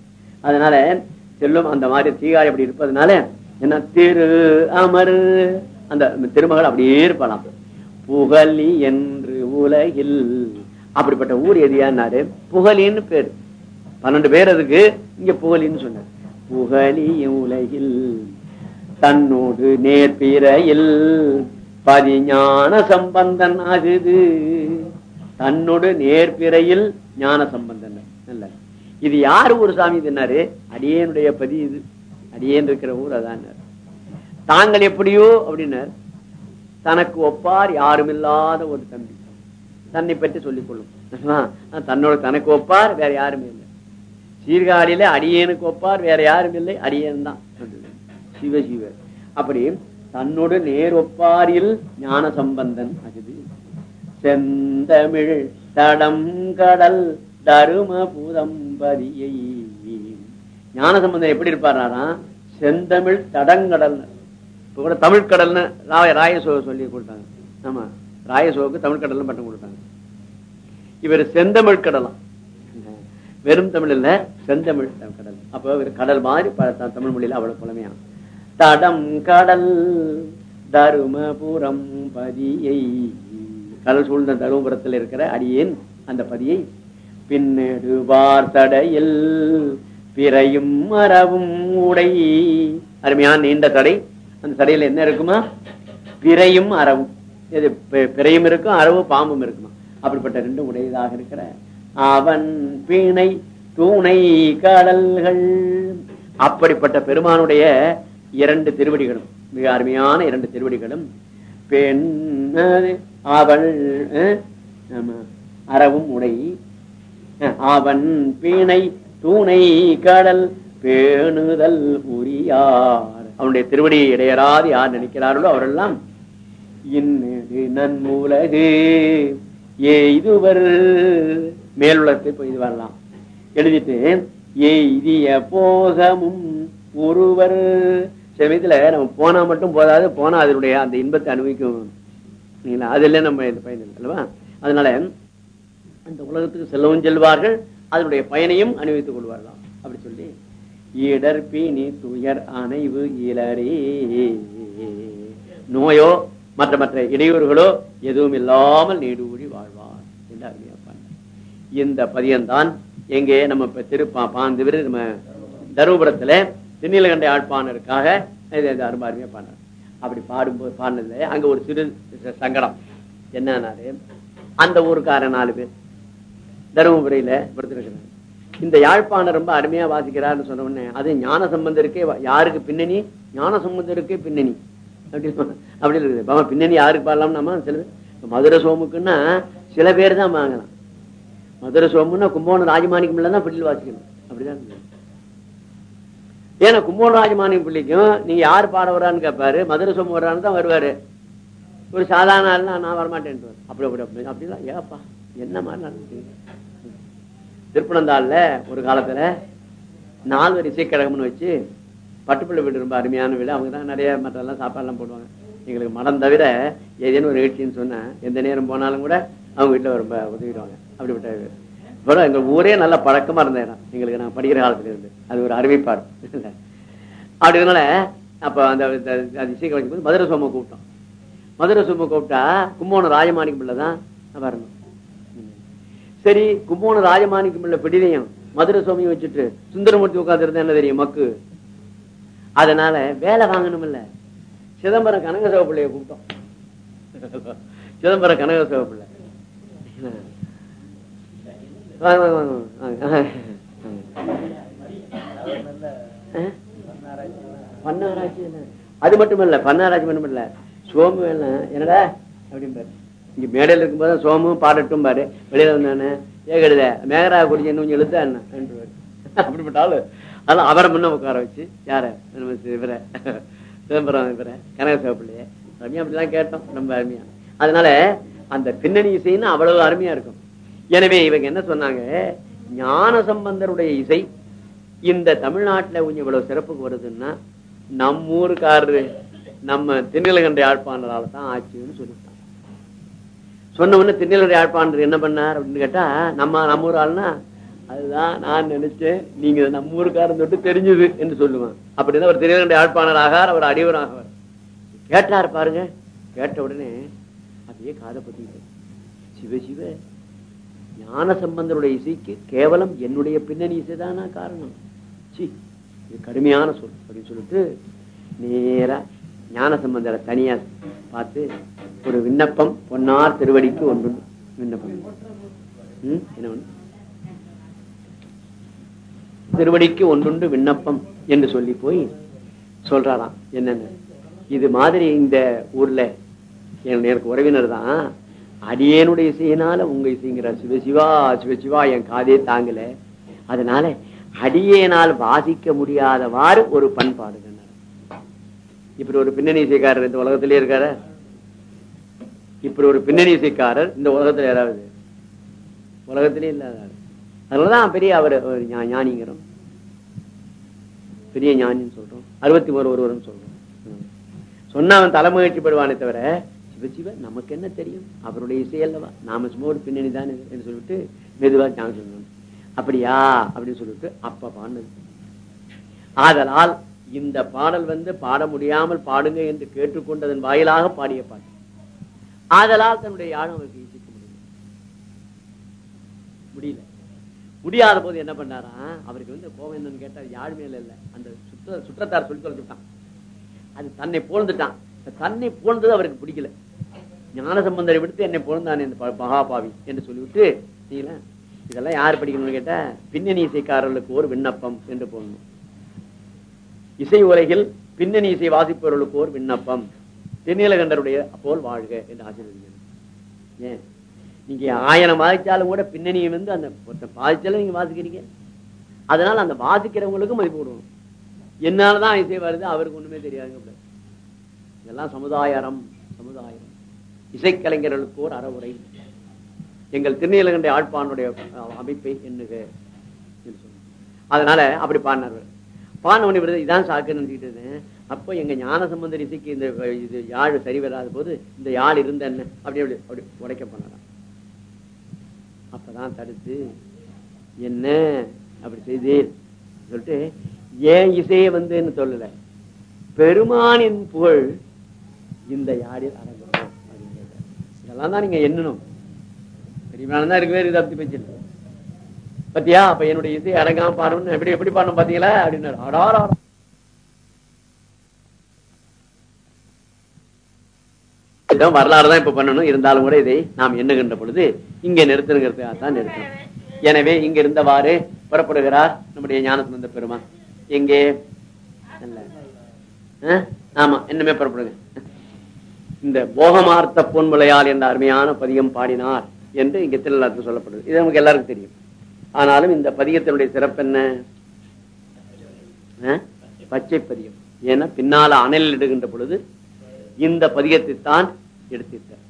அதனால செல்லும் அந்த மாதிரி சீகாரி அப்படி இருப்பதனால என்ன? திரு அமர். அந்த திருமகள் அப்படியே இருப்பாளாம். புகழி என்று உலகில். அப்படிப்பட்ட ஊர் எதியானாரு புகழின்னு பேரு. பன்னெண்டு பேர் அதுக்கு. இங்க புகழின்னு சொன்னார். புகழி உலகில். தன்னோடு நேர்பிறையில். பதிஞான சம்பந்தன் ஆகுது தன்னோடு நேர்பிறையில் ஞான சம்பந்தன். நல்ல இது யாரு ஊர் சாமி தின்னாரு அடியேனுடைய பதி இது. அடியேன் இருக்கிற ஊர் அதான். தாங்கள் எப்படியோ அப்படின்னார். தனக்கு ஒப்பார் யாரும் இல்லாத ஒரு தம்பி. தன்னை பற்றி சொல்லிக் கொள்ளும். தன்னோட தனக்கு ஒப்பார் வேற யாருமே இல்லை. சீர்காழியில அடியேனுக்கு ஒப்பார் வேற யாரும் இல்லை. அடியேன் தான். சிவ சிவ. அப்படி தன்னோடு நேர் ஒப்பாரில் ஞான சம்பந்தன் அது செந்தமிழ் தடம் கடல் தரும பூதம்பதியை ஞான சம்பந்தம் எப்படி இருப்பாரா செந்தமிழ் தடங்கடல் இப்ப கூட தமிழ் கடல்னு ராய ராயசோக சொல்லி கொடுத்தாங்க. ஆமா ராயசோவுக்கு தமிழ் கடல்னு பட்டம் கொடுத்தாங்க. இவர் செந்தமிழ் கடலாம் வெறும் தமிழ் இல்ல செந்தமிழ் கடல். அப்ப இவர் கடல் மாதிரி தமிழ் மொழியில அவ்வளவு புலமையா. தடம் கடல் தருமபுரம் பதியை கடல் சூழ்ந்த தருமபுரத்தில் இருக்கிற அடியேன் அந்த பதியை பின்னெடுவார் தடையில் பிறையும் மரவும் உடை. அருமையான நீண்ட தடை. அந்த தடையில என்ன இருக்குமா? பிறையும் அறவும் இது பிறையும் இருக்கும் அறவும் பாம்பும் இருக்குமா? அப்படிப்பட்ட ரெண்டு உடையதாக இருக்கிற அவன் பீணை தூணை கடல்கள். அப்படிப்பட்ட பெருமானுடைய இரண்டு திருவடிகளும் மிக அருமையான இரண்டு திருவடிகளும் பெண் அவள் அறவும் உடை. அவன் பீணை தூணை கடல் பேணுதல் உரியார். அவனுடைய திருவடியை இடையராது யார் நினைக்கிறார்களோ அவரெல்லாம் இன்னது நன்மூலகு எய்துவர் மேலுலகத்தை போய் இது வரலாம் எழுதிட்டு எய்திய போகமும் ஒருவர். சமயத்துல நம்ம போனா மட்டும் போதாது போனா அதனுடைய அந்த இன்பத்தை அனுபவிக்கும். அதுல நம்ம இந்த பயன் அல்லவா? அதனால அந்த உலகத்துக்கு செல்லவும் செல்வார்கள் அதனுடைய பயனையும் அனுபவித்துக் கொள்வார்களாம். அப்படி சொல்லி இடர் துயர் அணைவு இளரே நோயோ மற்ற மற்ற இடையூறுகளோ எதுவும் இல்லாமல் நீடூழி வாழ்வார் என்று அருமையா இந்த பதியம்தான் எங்கே நம்ம இப்ப திருப்பா பாந்திவர் நம்ம தருமபுரத்துல திருநீலகண்ட ஆட்பானருக்காக அருமை அருமையா பாடினார் அப்படி பாடும்போது பாடினதுல அங்க ஒரு சிறு சங்கடம். என்னன்னாரு? அந்த ஊருக்கார நாலு பேர். தருமபுரியில படுத்திருக்கிறாங்க இந்த யாழ்ப்பாணம் ரொம்ப அருமையா வாசிக்கிறார்னு சொன்ன உடனே அது ஞான சம்பந்தருக்கே யாருக்கு பின்னணி? ஞான சம்பந்தருக்கே பின்னணி. அப்படின்னு அப்படி இருக்குது. பின்னணி யாருக்கு பாடலாம்னா சில மதுரை சோமுக்குன்னா சில பேர் தான் வாங்கலாம். மதுரை சோமுன்னா கும்பகோணம் ராஜமாணிக்கம் தான் பிள்ளைகள் வாசிக்கணும். அப்படிதான் ஏன்னா கும்பகோணம் ராஜமாணிக்கம் பிள்ளைக்கும் நீங்க யார் பாட வர்றான்னு கேட்பாரு மதுரை சோமு வர்றான்னு தான் வருவாரு. ஒரு சாதாரண ஆள்னா நான் வரமாட்டேன் அப்படி அப்படி அப்படி அப்படிலாம் ஏப்பா என்ன மாதிரி நடந்துட்டீங்க திருப்பனந்தாள்ல ஒரு காலத்துல நால்வர் இசைக்கழகம்னு வச்சு பட்டுப்பிள்ளை வீடு ரொம்ப அருமையான வீடு. அவங்க தான் நிறைய மற்றெல்லாம் சாப்பாடுலாம் போடுவாங்க. எங்களுக்கு மனம் தவிர ஏதேனும் ஒரு நிகழ்ச்சின்னு சொன்னா எந்த நேரம் போனாலும் கூட அவங்க வீட்டில் ரொம்ப உதவிடுவாங்க. அப்படிப்பட்ட இப்போ எங்க ஊரே நல்ல பழக்கமா இருந்த இடம். எங்களுக்கு நான் படிக்கிற காலத்துல இருந்து. அது ஒரு அறிவிப்பாடு அப்படி இதனால அப்ப அந்த இசைக்க வைக்கும்போது மதுரை சோம கூப்பிட்டோம். மதுரை சோம கூப்பிட்டா கும்போணம் ராஜமாணிக்கம் பிள்ளை தான் வரணும். சரி கும்போணம் ராஜமாணிக்கம் பிள்ளை பிடிலையும் மதுரை சுவாமியை வச்சுட்டு சுந்தரமூர்த்தி உட்காந்துருந்தா என்ன தெரியும் மக்கு? அதனால வேலை வாங்கணும் இல்ல சிதம்பரம் கனக சிவப்பிள்ளைய கூப்பிட்டோம். சிதம்பரம் கனக சிவப்பிள்ளை வாங்க வாங்க வாங்க பன்னாராய்ச்சி அது மட்டும் இல்ல பன்னாராய்ச்சி மட்டும் இல்ல சோமு என்னடா? அப்படின்னு இங்க மேடையில் இருக்கும்போது சோமும் பாடட்டும் பாரு. வெளியில வந்தானே ஏகடுத மேகரா குடிச்சு இன்னும் கொஞ்சம் எழுத்தா என்ன? அப்படிப்பட்ட ஆளு அதான் அவரை முன்ன உட்கார வச்சு யார? இவரை. சிதம்பரம் இவரை. கனக சிவப்பிள்ளைய. ரம்யா அப்படிதான் கேட்டோம். ரொம்ப அருமையா. அதனால அந்த பின்னணி இசைன்னு அவ்வளவு அருமையா இருக்கும். எனவே இவங்க என்ன சொன்னாங்க? ஞான சம்பந்தருடைய இசை இந்த தமிழ்நாட்டுல கொஞ்சம் இவ்வளவு சிறப்புக்கு வருதுன்னா நம்ம ஊருக்காரரு நம்ம திருநிலகண்ட யாழ்ப்பாணரால தான் ஆச்சுன்னு சொல்லிட்டான் சொன்ன உடனே திருநெல்வேலி யாழ்ப்பாணர் என்ன பண்ணார் அப்படின்னு கேட்டா நம்ம நம்ம ஊர் ஆள்னா அதுதான் நான் நினைச்சேன். நீங்க நம்ம ஊருக்காரன் தொட்டு தெரிஞ்சது என்று சொல்லுவேன். அப்படின்னு அவர் திருநெல்வேலி யாழ்ப்பாணர் ஆகார் அவர் அடிவர் ஆகார் கேட்டார் பாருங்க. கேட்ட உடனே அப்படியே காதை பத்திக்கிட்டு சிவ சிவ ஞான சம்பந்தருடைய இசைக்கு கேவலம் என்னுடைய பின்னணி இசைதானா காரணம்? சி இது கடுமையான சொல் அப்படின்னு சொல்லிட்டு நேரா ஞான சம்பந்தரை தனியா பார்த்து ஒரு விண்ணப்பம் பொன்னார் திருவடிக்கு ஒன்று விண்ணப்பம். என்ன திருவடிக்கு ஒன்றுண்டு விண்ணப்பம் என்று சொல்லி போய் சொல்றாராம். என்னென்ன? இது மாதிரி இந்த ஊர்ல என் எனக்கு உறவினர் தான். அடியேனுடைய இசையினால உங்க இசைங்கிறார் சிவசிவா சிவசிவா என் காதே தாங்கல. அதனால அடியேனால் வாசிக்க முடியாதவாறு ஒரு பண்பாடு இப்படி ஒரு பின்னணி இசைக்காரர் இந்த உலகத்திலே இருக்காரு? இப்படி ஒரு பின்னணி இசைக்காரர் இந்த உலகத்துல யாராவது? உலகத்திலே இல்லாத அதனாலதான் பெரிய அவர் ஞானிங்கிறோம். பெரிய ஞானின்னு சொல்றோம். அறுபத்தி ஒரு ஒருவர்னு சொல்றோம். சொன்னா அவன் தலைமகிழ்ச்சிப்படுவானே தவிர சிவசிவ நமக்கு என்ன தெரியும்? அவருடைய இசை அல்லவா? நாம சும்மா ஒரு பின்னணி தான் என்று சொல்லிட்டு மெதுவா ஞாபகம் சொல்லணும் அப்படியா? அப்படின்னு சொல்லிட்டு அப்ப பாண்டது ஆதலால் இந்த பாடல் வந்து பாட முடியாமல் பாடுங்க என்று கேட்டுக்கொண்டதன் வாயிலாக பாடிய பாட்டு. ஆதலால் தன்னுடைய யாழ் அவருக்கு இசைக்க முடியல. முடியல. முடியாத போது என்ன பண்ணாரா? அவருக்கு வந்து கோவம் என்னன்னு கேட்டா யாழ் மேல இல்ல. அந்த சுற்ற சுற்றத்தார் சொல்லி தொலைச்சுட்டான் அது தன்னை போழ்ந்துட்டான் தன்னை போழ்ந்தது அவருக்கு பிடிக்கல. ஞான சம்பந்தரை விடுத்து என்னை போழ்ந்தான் இந்த மகாபாவி என்று சொல்லிவிட்டு நீங்களா இதெல்லாம் யார் படிக்கணும்னு கேட்டால் பின்னணி இசைக்காரர்களுக்கு ஒரு விண்ணப்பம் என்று போடணும். இசை உலகில் பின்னணி இசை வாசிப்பவர்களுக்கு ஒரு விண்ணப்பம். தென்னிலகண்டருடைய போல் வாழ்க என்று ஆசீர்வதிக்கணும் ஏன்? நீங்க ஆயிரம் வாசிச்சாலும் கூட பின்னணியை வந்து அந்த ஒருத்தன் பாதிச்சாலும் நீங்க வாசிக்கிறீங்க. அதனால அந்த வாசிக்கிறவங்களுக்கும் மதிப்பு கொடுக்கணும். என்னாலதான் இசை வருது அவருக்கு ஒண்ணுமே தெரியாதுங்க அப்படி. இதெல்லாம் சமுதாயம் சமுதாயம். இசைக்கலைஞர்களுக்கு ஒரு அறவுரை. எங்கள் திருநீலகண்டை ஆழ்ப்பானுடைய அமைப்பை எண்ணுக அதனால அப்படி பாடினார் பாடினவனி விடுறது இதான் சாக்குன்னு நினைச்சிட்டு அப்போ எங்க ஞான சம்பந்த இசைக்கு இந்த இது யாழ் சரி வராத போது இந்த யாழ் இருந்த என்ன? அப்படி அப்படி அப்படி உடைக்க பண்ணலாம் அப்பதான் தடுத்து என்ன? அப்படி செய்தேன். சொல்லிட்டு ஏன் இசையே வந்துன்னு சொல்லல. பெருமானின் புகழ் இந்த யாழில் அடங்கும் அப்படின்னு இதெல்லாம் தான் நீங்க எண்ணணும். பெரியமான தான் இருக்கு வேறு அப்படி பேச்சு பத்தியா? அப்ப என்னுடைய இசை அடங்காம பாடணும் எப்படி எப்படி பாடணும் பாத்தீங்களா? அப்படின்னாரு அடாரா இதான் வரலாறு தான் இப்ப பண்ணணும். இருந்தாலும் கூட இதை நாம் எண்ணுகின்ற பொழுது இங்க நிறுத்தணுங்கிறதுக்காக தான் நிறுத்தணும். எனவே இங்க இருந்தவாறு புறப்படுகிறார் நம்முடைய ஞானசம்பந்த பெருமான். எங்கே? ஆமா என்னமே புறப்படுங்க. இந்த போகமார்த்த பொன்முலையால் என்ற அருமையான பதிகம் பாடினார் என்று இங்க திருநள்ளாற்று சொல்லப்படுது. இது நமக்கு எல்லாருக்கும் தெரியும். ஆனாலும் இந்த பதிகத்தினுடைய சிறப்பு என்ன? பச்சை பதியம் ஏன்னா பின்னால அணையில் இடுகின்ற பொழுது இந்த பதிகத்தை தான் எடுத்திட்டார்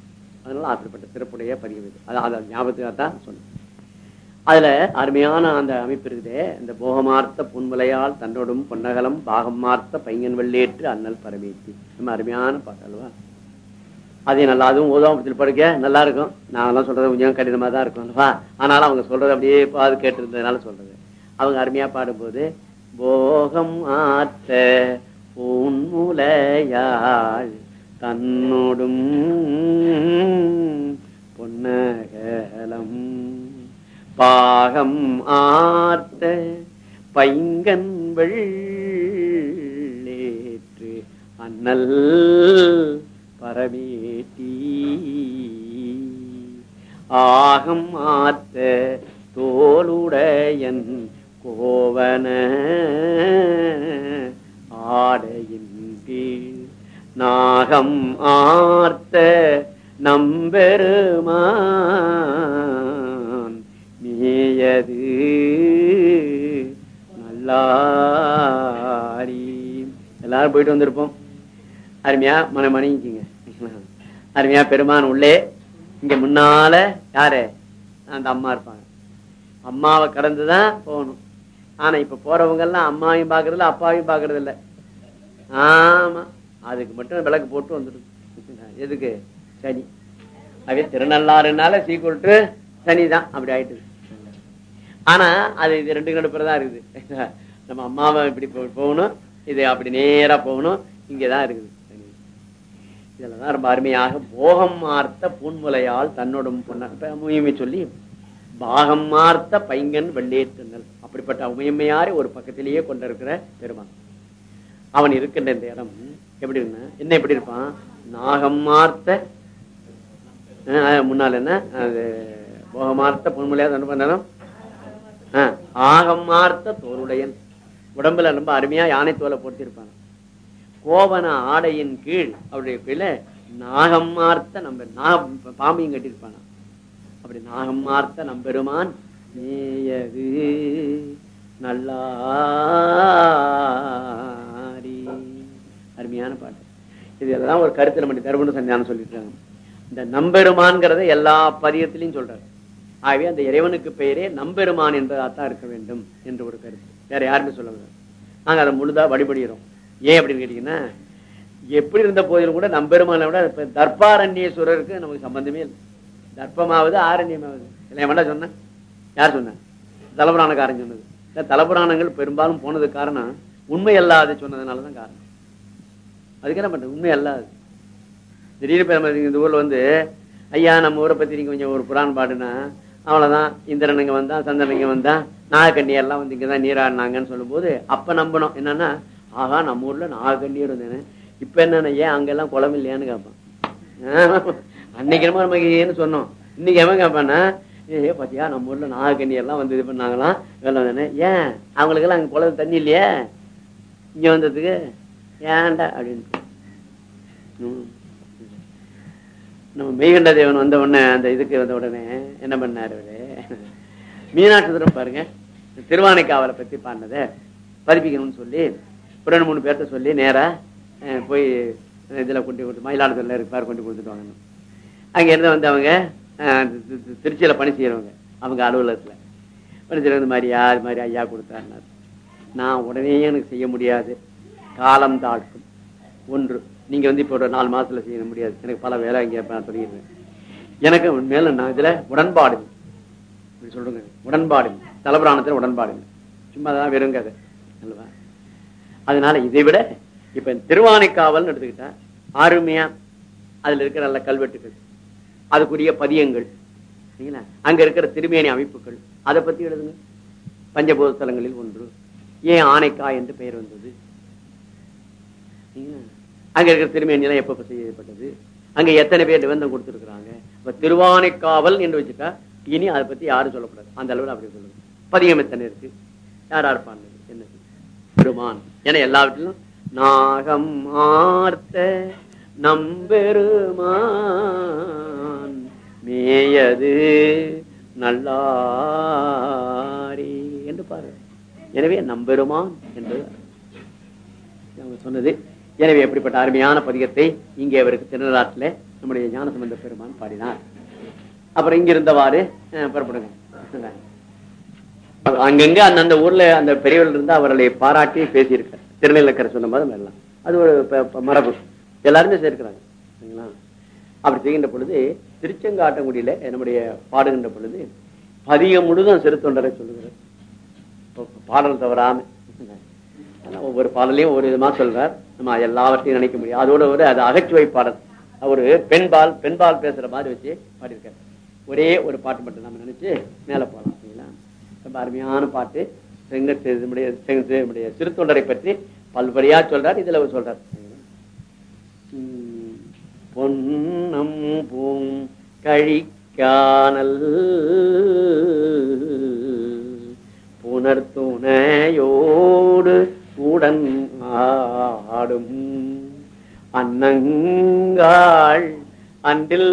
அதனால அப்படிப்பட்ட சிறப்புடைய பதிகம் இது. அதான் அதை ஞாபகத்துக்காக தான் சொன்னேன். அதுல அருமையான அந்த அமைப்பு இருக்குதே. இந்த போகமார்த்த புன்மலையால் தன்னோடும் பொன்னகலம் பாகம் மார்த்த பையன் வெள்ளேற்று அண்ணல் பரமேத்தி. நம்ம அருமையான பாட்டு அல்லவா? அதையும் நல்லா அதுவும் ஓதாமத்தில் படுக்க நல்லா இருக்கும். நான்லாம் சொல்றது கொஞ்சம் கடினமா தான் இருக்கும் அல்லவா? ஆனாலும் அவங்க சொல்றது அப்படியே பாது கேட்டிருந்ததுனால சொல்றது. அவங்க அருமையா பாடும்போது போகம் ஆற்ற பூன்முலையாள் தன்னோடும் பொன்னகலம். பாகம் ஆர்த்த பைங்கன் வெள்ளேற்று அண்ணல் பரமேட்டி. ஆகம் ஆத்த தோளுடையன் கோவன. ஆடையின் கீழ் நாகம் ஆர்த்த நம்பெருமான். நீயது நல்லாரி. எல்லாரும் போயிட்டு வந்திருப்போம். அருமையா மனமணிங்க அருமையா பெருமான் உள்ளே. இங்க முன்னால யாரு? அந்த அம்மா இருப்பாங்க. அம்மாவை கடந்துதான் போகணும். ஆனா இப்ப போறவங்க எல்லாம் அம்மாவையும் பாக்குறது இல்ல அப்பாவையும் பாக்குறது இல்ல ஆமா. அதுக்கு மட்டும் விளக்கு போட்டு வந்துடும் எதுக்கு? சனி. அதே திருநள்ளாறுனால சீக்கிரட்டு சனிதான். அப்படி ஆயிட்டு ஆனா அது இது ரெண்டு கிலோமீட்டர் தான் இருக்குது. நம்ம அம்மாவை இப்படி போ- போகணும். இது அப்படி நேரா போகணும். இங்கதான் இருக்குது. இதுலதான் ரொம்ப அருமையாக போகம் மார்த்த பூன்முலையால் தன்னோடும் பொன்ன இப்ப உமையமை சொல்லி பாகம் மார்த்த பைங்கன் வெள்ளேற்றுங்கள் அப்படிப்பட்ட உமையம்மையாரை ஒரு பக்கத்திலேயே கொண்டிருக்கிற பெருமான். அவன் இருக்கின்ற இந்த இடம் எப்படி இருக்குன்னா என்ன எப்படி இருப்பான்? நாகம் மார்த்த முன்னால் முன்னால என்ன? அது போகமார்த்த பொன்முலையா என்ன பண்ணணும் ஆகம் மார்த்த தோருடையன். உடம்புல ரொம்ப அருமையா யானை தோலை போட்டிருப்பான் கோவன ஆடையின் கீழ் அவருடைய பிள்ளை நாகம் மார்த்த நம்ம நாக பாம்பையும் கட்டியிருப்பானா? அப்படி நாகம் மார்த்த நம்பெருமான் நேயது நல்லாரி. அருமையான பாட்டு. இது எல்லாம் ஒரு கருத்துல மட்டும் தருமண சன்னியானம் சொல்லிட்டாங்க இந்த நம்பெருமான்கிறத எல்லா பதியத்திலையும் சொல்றாரு. ஆகவே அந்த இறைவனுக்கு பெயரே நம்பெருமான் என்பதாத்தான் இருக்க வேண்டும் என்று ஒரு கருத்து. வேற யாருமே சொல்ல முடியாது. நாங்க அதை முழுதா வழிபடுகிறோம். ஏன் அப்படின்னு கேட்டீங்கன்னா எப்படி இருந்த போதிலும் கூட நம்பெருமானை விட இப்ப தர்பாரண்யேஸ்வரருக்கு நமக்கு சம்பந்தமே இல்லை. தர்ப்பமாவது ஆரண்யமாவது. இல்லை எவன்டா சொன்னேன்? யார் சொன்ன தலபுராணக்காரன் சொன்னது. இல்ல தலபுராணங்கள் பெரும்பாலும் போனதுக்கு காரணம் உண்மை அல்லாது சொன்னதுனாலதான் காரணம். அதுக்கு என்ன பண்றது? உண்மை அல்லாது திடீர்னு இப்ப இந்த ஊரில் வந்து ஐயா நம்ம ஊரை பத்தி நீங்க கொஞ்சம் ஒரு புராணம் பாடுனா அவ்வளவுதான். இந்திரனுங்க வந்தான் சந்திரனுங்க வந்தான் நாகக்கண்ணி எல்லாம் வந்து இங்கதான் நீராடினாங்கன்னு சொல்லும்போது அப்ப நம்பணும் என்னன்னா ஆகா நம்ம ஊர்ல நாகக்கண்ணியர் இருந்தேன். இப்ப என்னன்னா ஏன் அங்கெல்லாம் குளம் இல்லையான்னு கேட்பான். அன்னைக்கு நம்ம நமக்கு ஏன்னு சொன்னோம். இன்னைக்கு எவன் கேட்பான்னா ஏ பாத்தியா நம்ம ஊர்ல நாகக்கண்ணி எல்லாம் வந்து இது பண்ணாங்களாம். இதெல்லாம் வந்தானே ஏன்? அவங்களுக்கெல்லாம் அங்க குளம் தண்ணி இல்லையே? இங்க வந்ததுக்கு? ஏன்டா? அப்படின்னு. நம்ம மெய்கண்ட தேவன் வந்த உடனே அந்த இதுக்கு வந்த உடனே என்ன பண்ணாரு அவரு மீனாட்சி பாருங்க. திருவானைக்காவலை பத்தி பாடினதை பதிப்பிக்கணும்னு சொல்லி ஒரு ரெண்டு மூணு பேர்த்த சொல்லி நேராக போய் இதில் கொண்டு கொடுத்து மயிலாடுதுறையில் இருப்பார் கொண்டு கொடுத்துட்டு வாங்க அங்கேருந்து வந்து அவங்க திருச்சியில் பணி செய்கிறவங்க அவங்க அலுவலகத்தில். பணி செய்கிறது மாதிரி மாதிரியா மாதிரி ஐயா கொடுத்தாருனார் நான் உடனே எனக்கு செய்ய முடியாது. காலம் தாழ்க்கும் ஒன்று நீங்கள் வந்து இப்போ ஒரு நாலு மாதத்தில் செய்ய முடியாது. எனக்கு பல வேலை இங்கே நான் சொல்லிடுறேன் எனக்கு மேலே நான் இதில் உடன்பாடு இப்படி சொல்கிறேங்க உடன்பாடு தலைபுராணத்தில் உடன்பாடு சும்மா தான் வெறும் கதை. அல்லவா? அதனால இதை விட இப்ப திருவானைக்காவல்னு எடுத்துக்கிட்டா அருமையா அதுல இருக்கிற நல்ல கல்வெட்டுகள் அதுக்குரிய பதியங்கள் அங்க இருக்கிற திருமேனி அமைப்புகள் அதை பத்தி எழுதுங்க. பஞ்சபூத ஸ்தலங்களில் ஒன்று ஏன் ஆனைக்கா என்று பெயர் வந்தது. அங்க இருக்கிற திருமேனி எல்லாம் எப்ப செய்யப்பட்டது அங்க எத்தனை பேர் நிபந்தம் கொடுத்துருக்காங்க இப்ப திருவானைக்காவல் என்று வச்சுட்டா இனி அதை பத்தி யாரும் சொல்லக்கூடாது. அந்த அளவில் அப்படி சொல்லுங்க. பதியம் எத்தனை இருக்கு? யார் யார் பாடினது? என்னது? பெருமான். என எல்லாவற்றிலும் நாகம் ஆர்த்த நம்பெருமான் மேயது நல்லாரி என்று பாரு. எனவே நம்பெருமான் என்று அவங்க சொன்னது. எனவே எப்படிப்பட்ட அருமையான பதிகத்தை இங்கே அவருக்கு திருநாட்டில் நம்முடைய ஞானசம்பந்த பெருமான் பாடினார். அப்புறம் இங்க இருந்தவாறு அஹ், புறப்படுங்க. அங்கங்க அந்தந்த ஊர்ல அந்த பெரியவர்கள் இருந்து அவர்களை பாராட்டி பேசியிருக்கார். திருநெல்லக்கரை சொன்ன மாதிரி எல்லாம் அது ஒரு மரபு. எல்லாருமே சேர்க்கிறாங்க. சரிங்களா? அப்படி செய்கின்ற பொழுது திருச்செங்காட்டங்குடியில நம்முடைய பாடுகின்ற பொழுது பதிகம் முழுதும் சிறு தொண்டரை சொல்லுகிறார் பாடல் தவறாம. ஆனா ஒவ்வொரு பாடலையும் ஒவ்வொரு விதமா சொல்றார். நம்ம எல்லாவற்றையும் நினைக்க முடியும். அதோட ஒரு அது அகச்சுவை பாடல். அவரு பெண்பால் பெண்பால் பேசுற மாதிரி வச்சு பாடியிருக்காரு. ஒரே ஒரு பாட்டு மட்டும் நம்ம நினைச்சு மேல போலாம் ரொம்ப அருமையான பாட்டு. செங்க நம்முடைய சிறு நம்முடைய சிறுத்தொண்டரை பற்றி பல்வரியா சொல்றார் இதுல அவர் சொல்றார். உம், பொன்னம் பூம் கழிக்கானல் புனர்துணையோடு உடன் ஆடும் அன்னங்காள் அன்றில்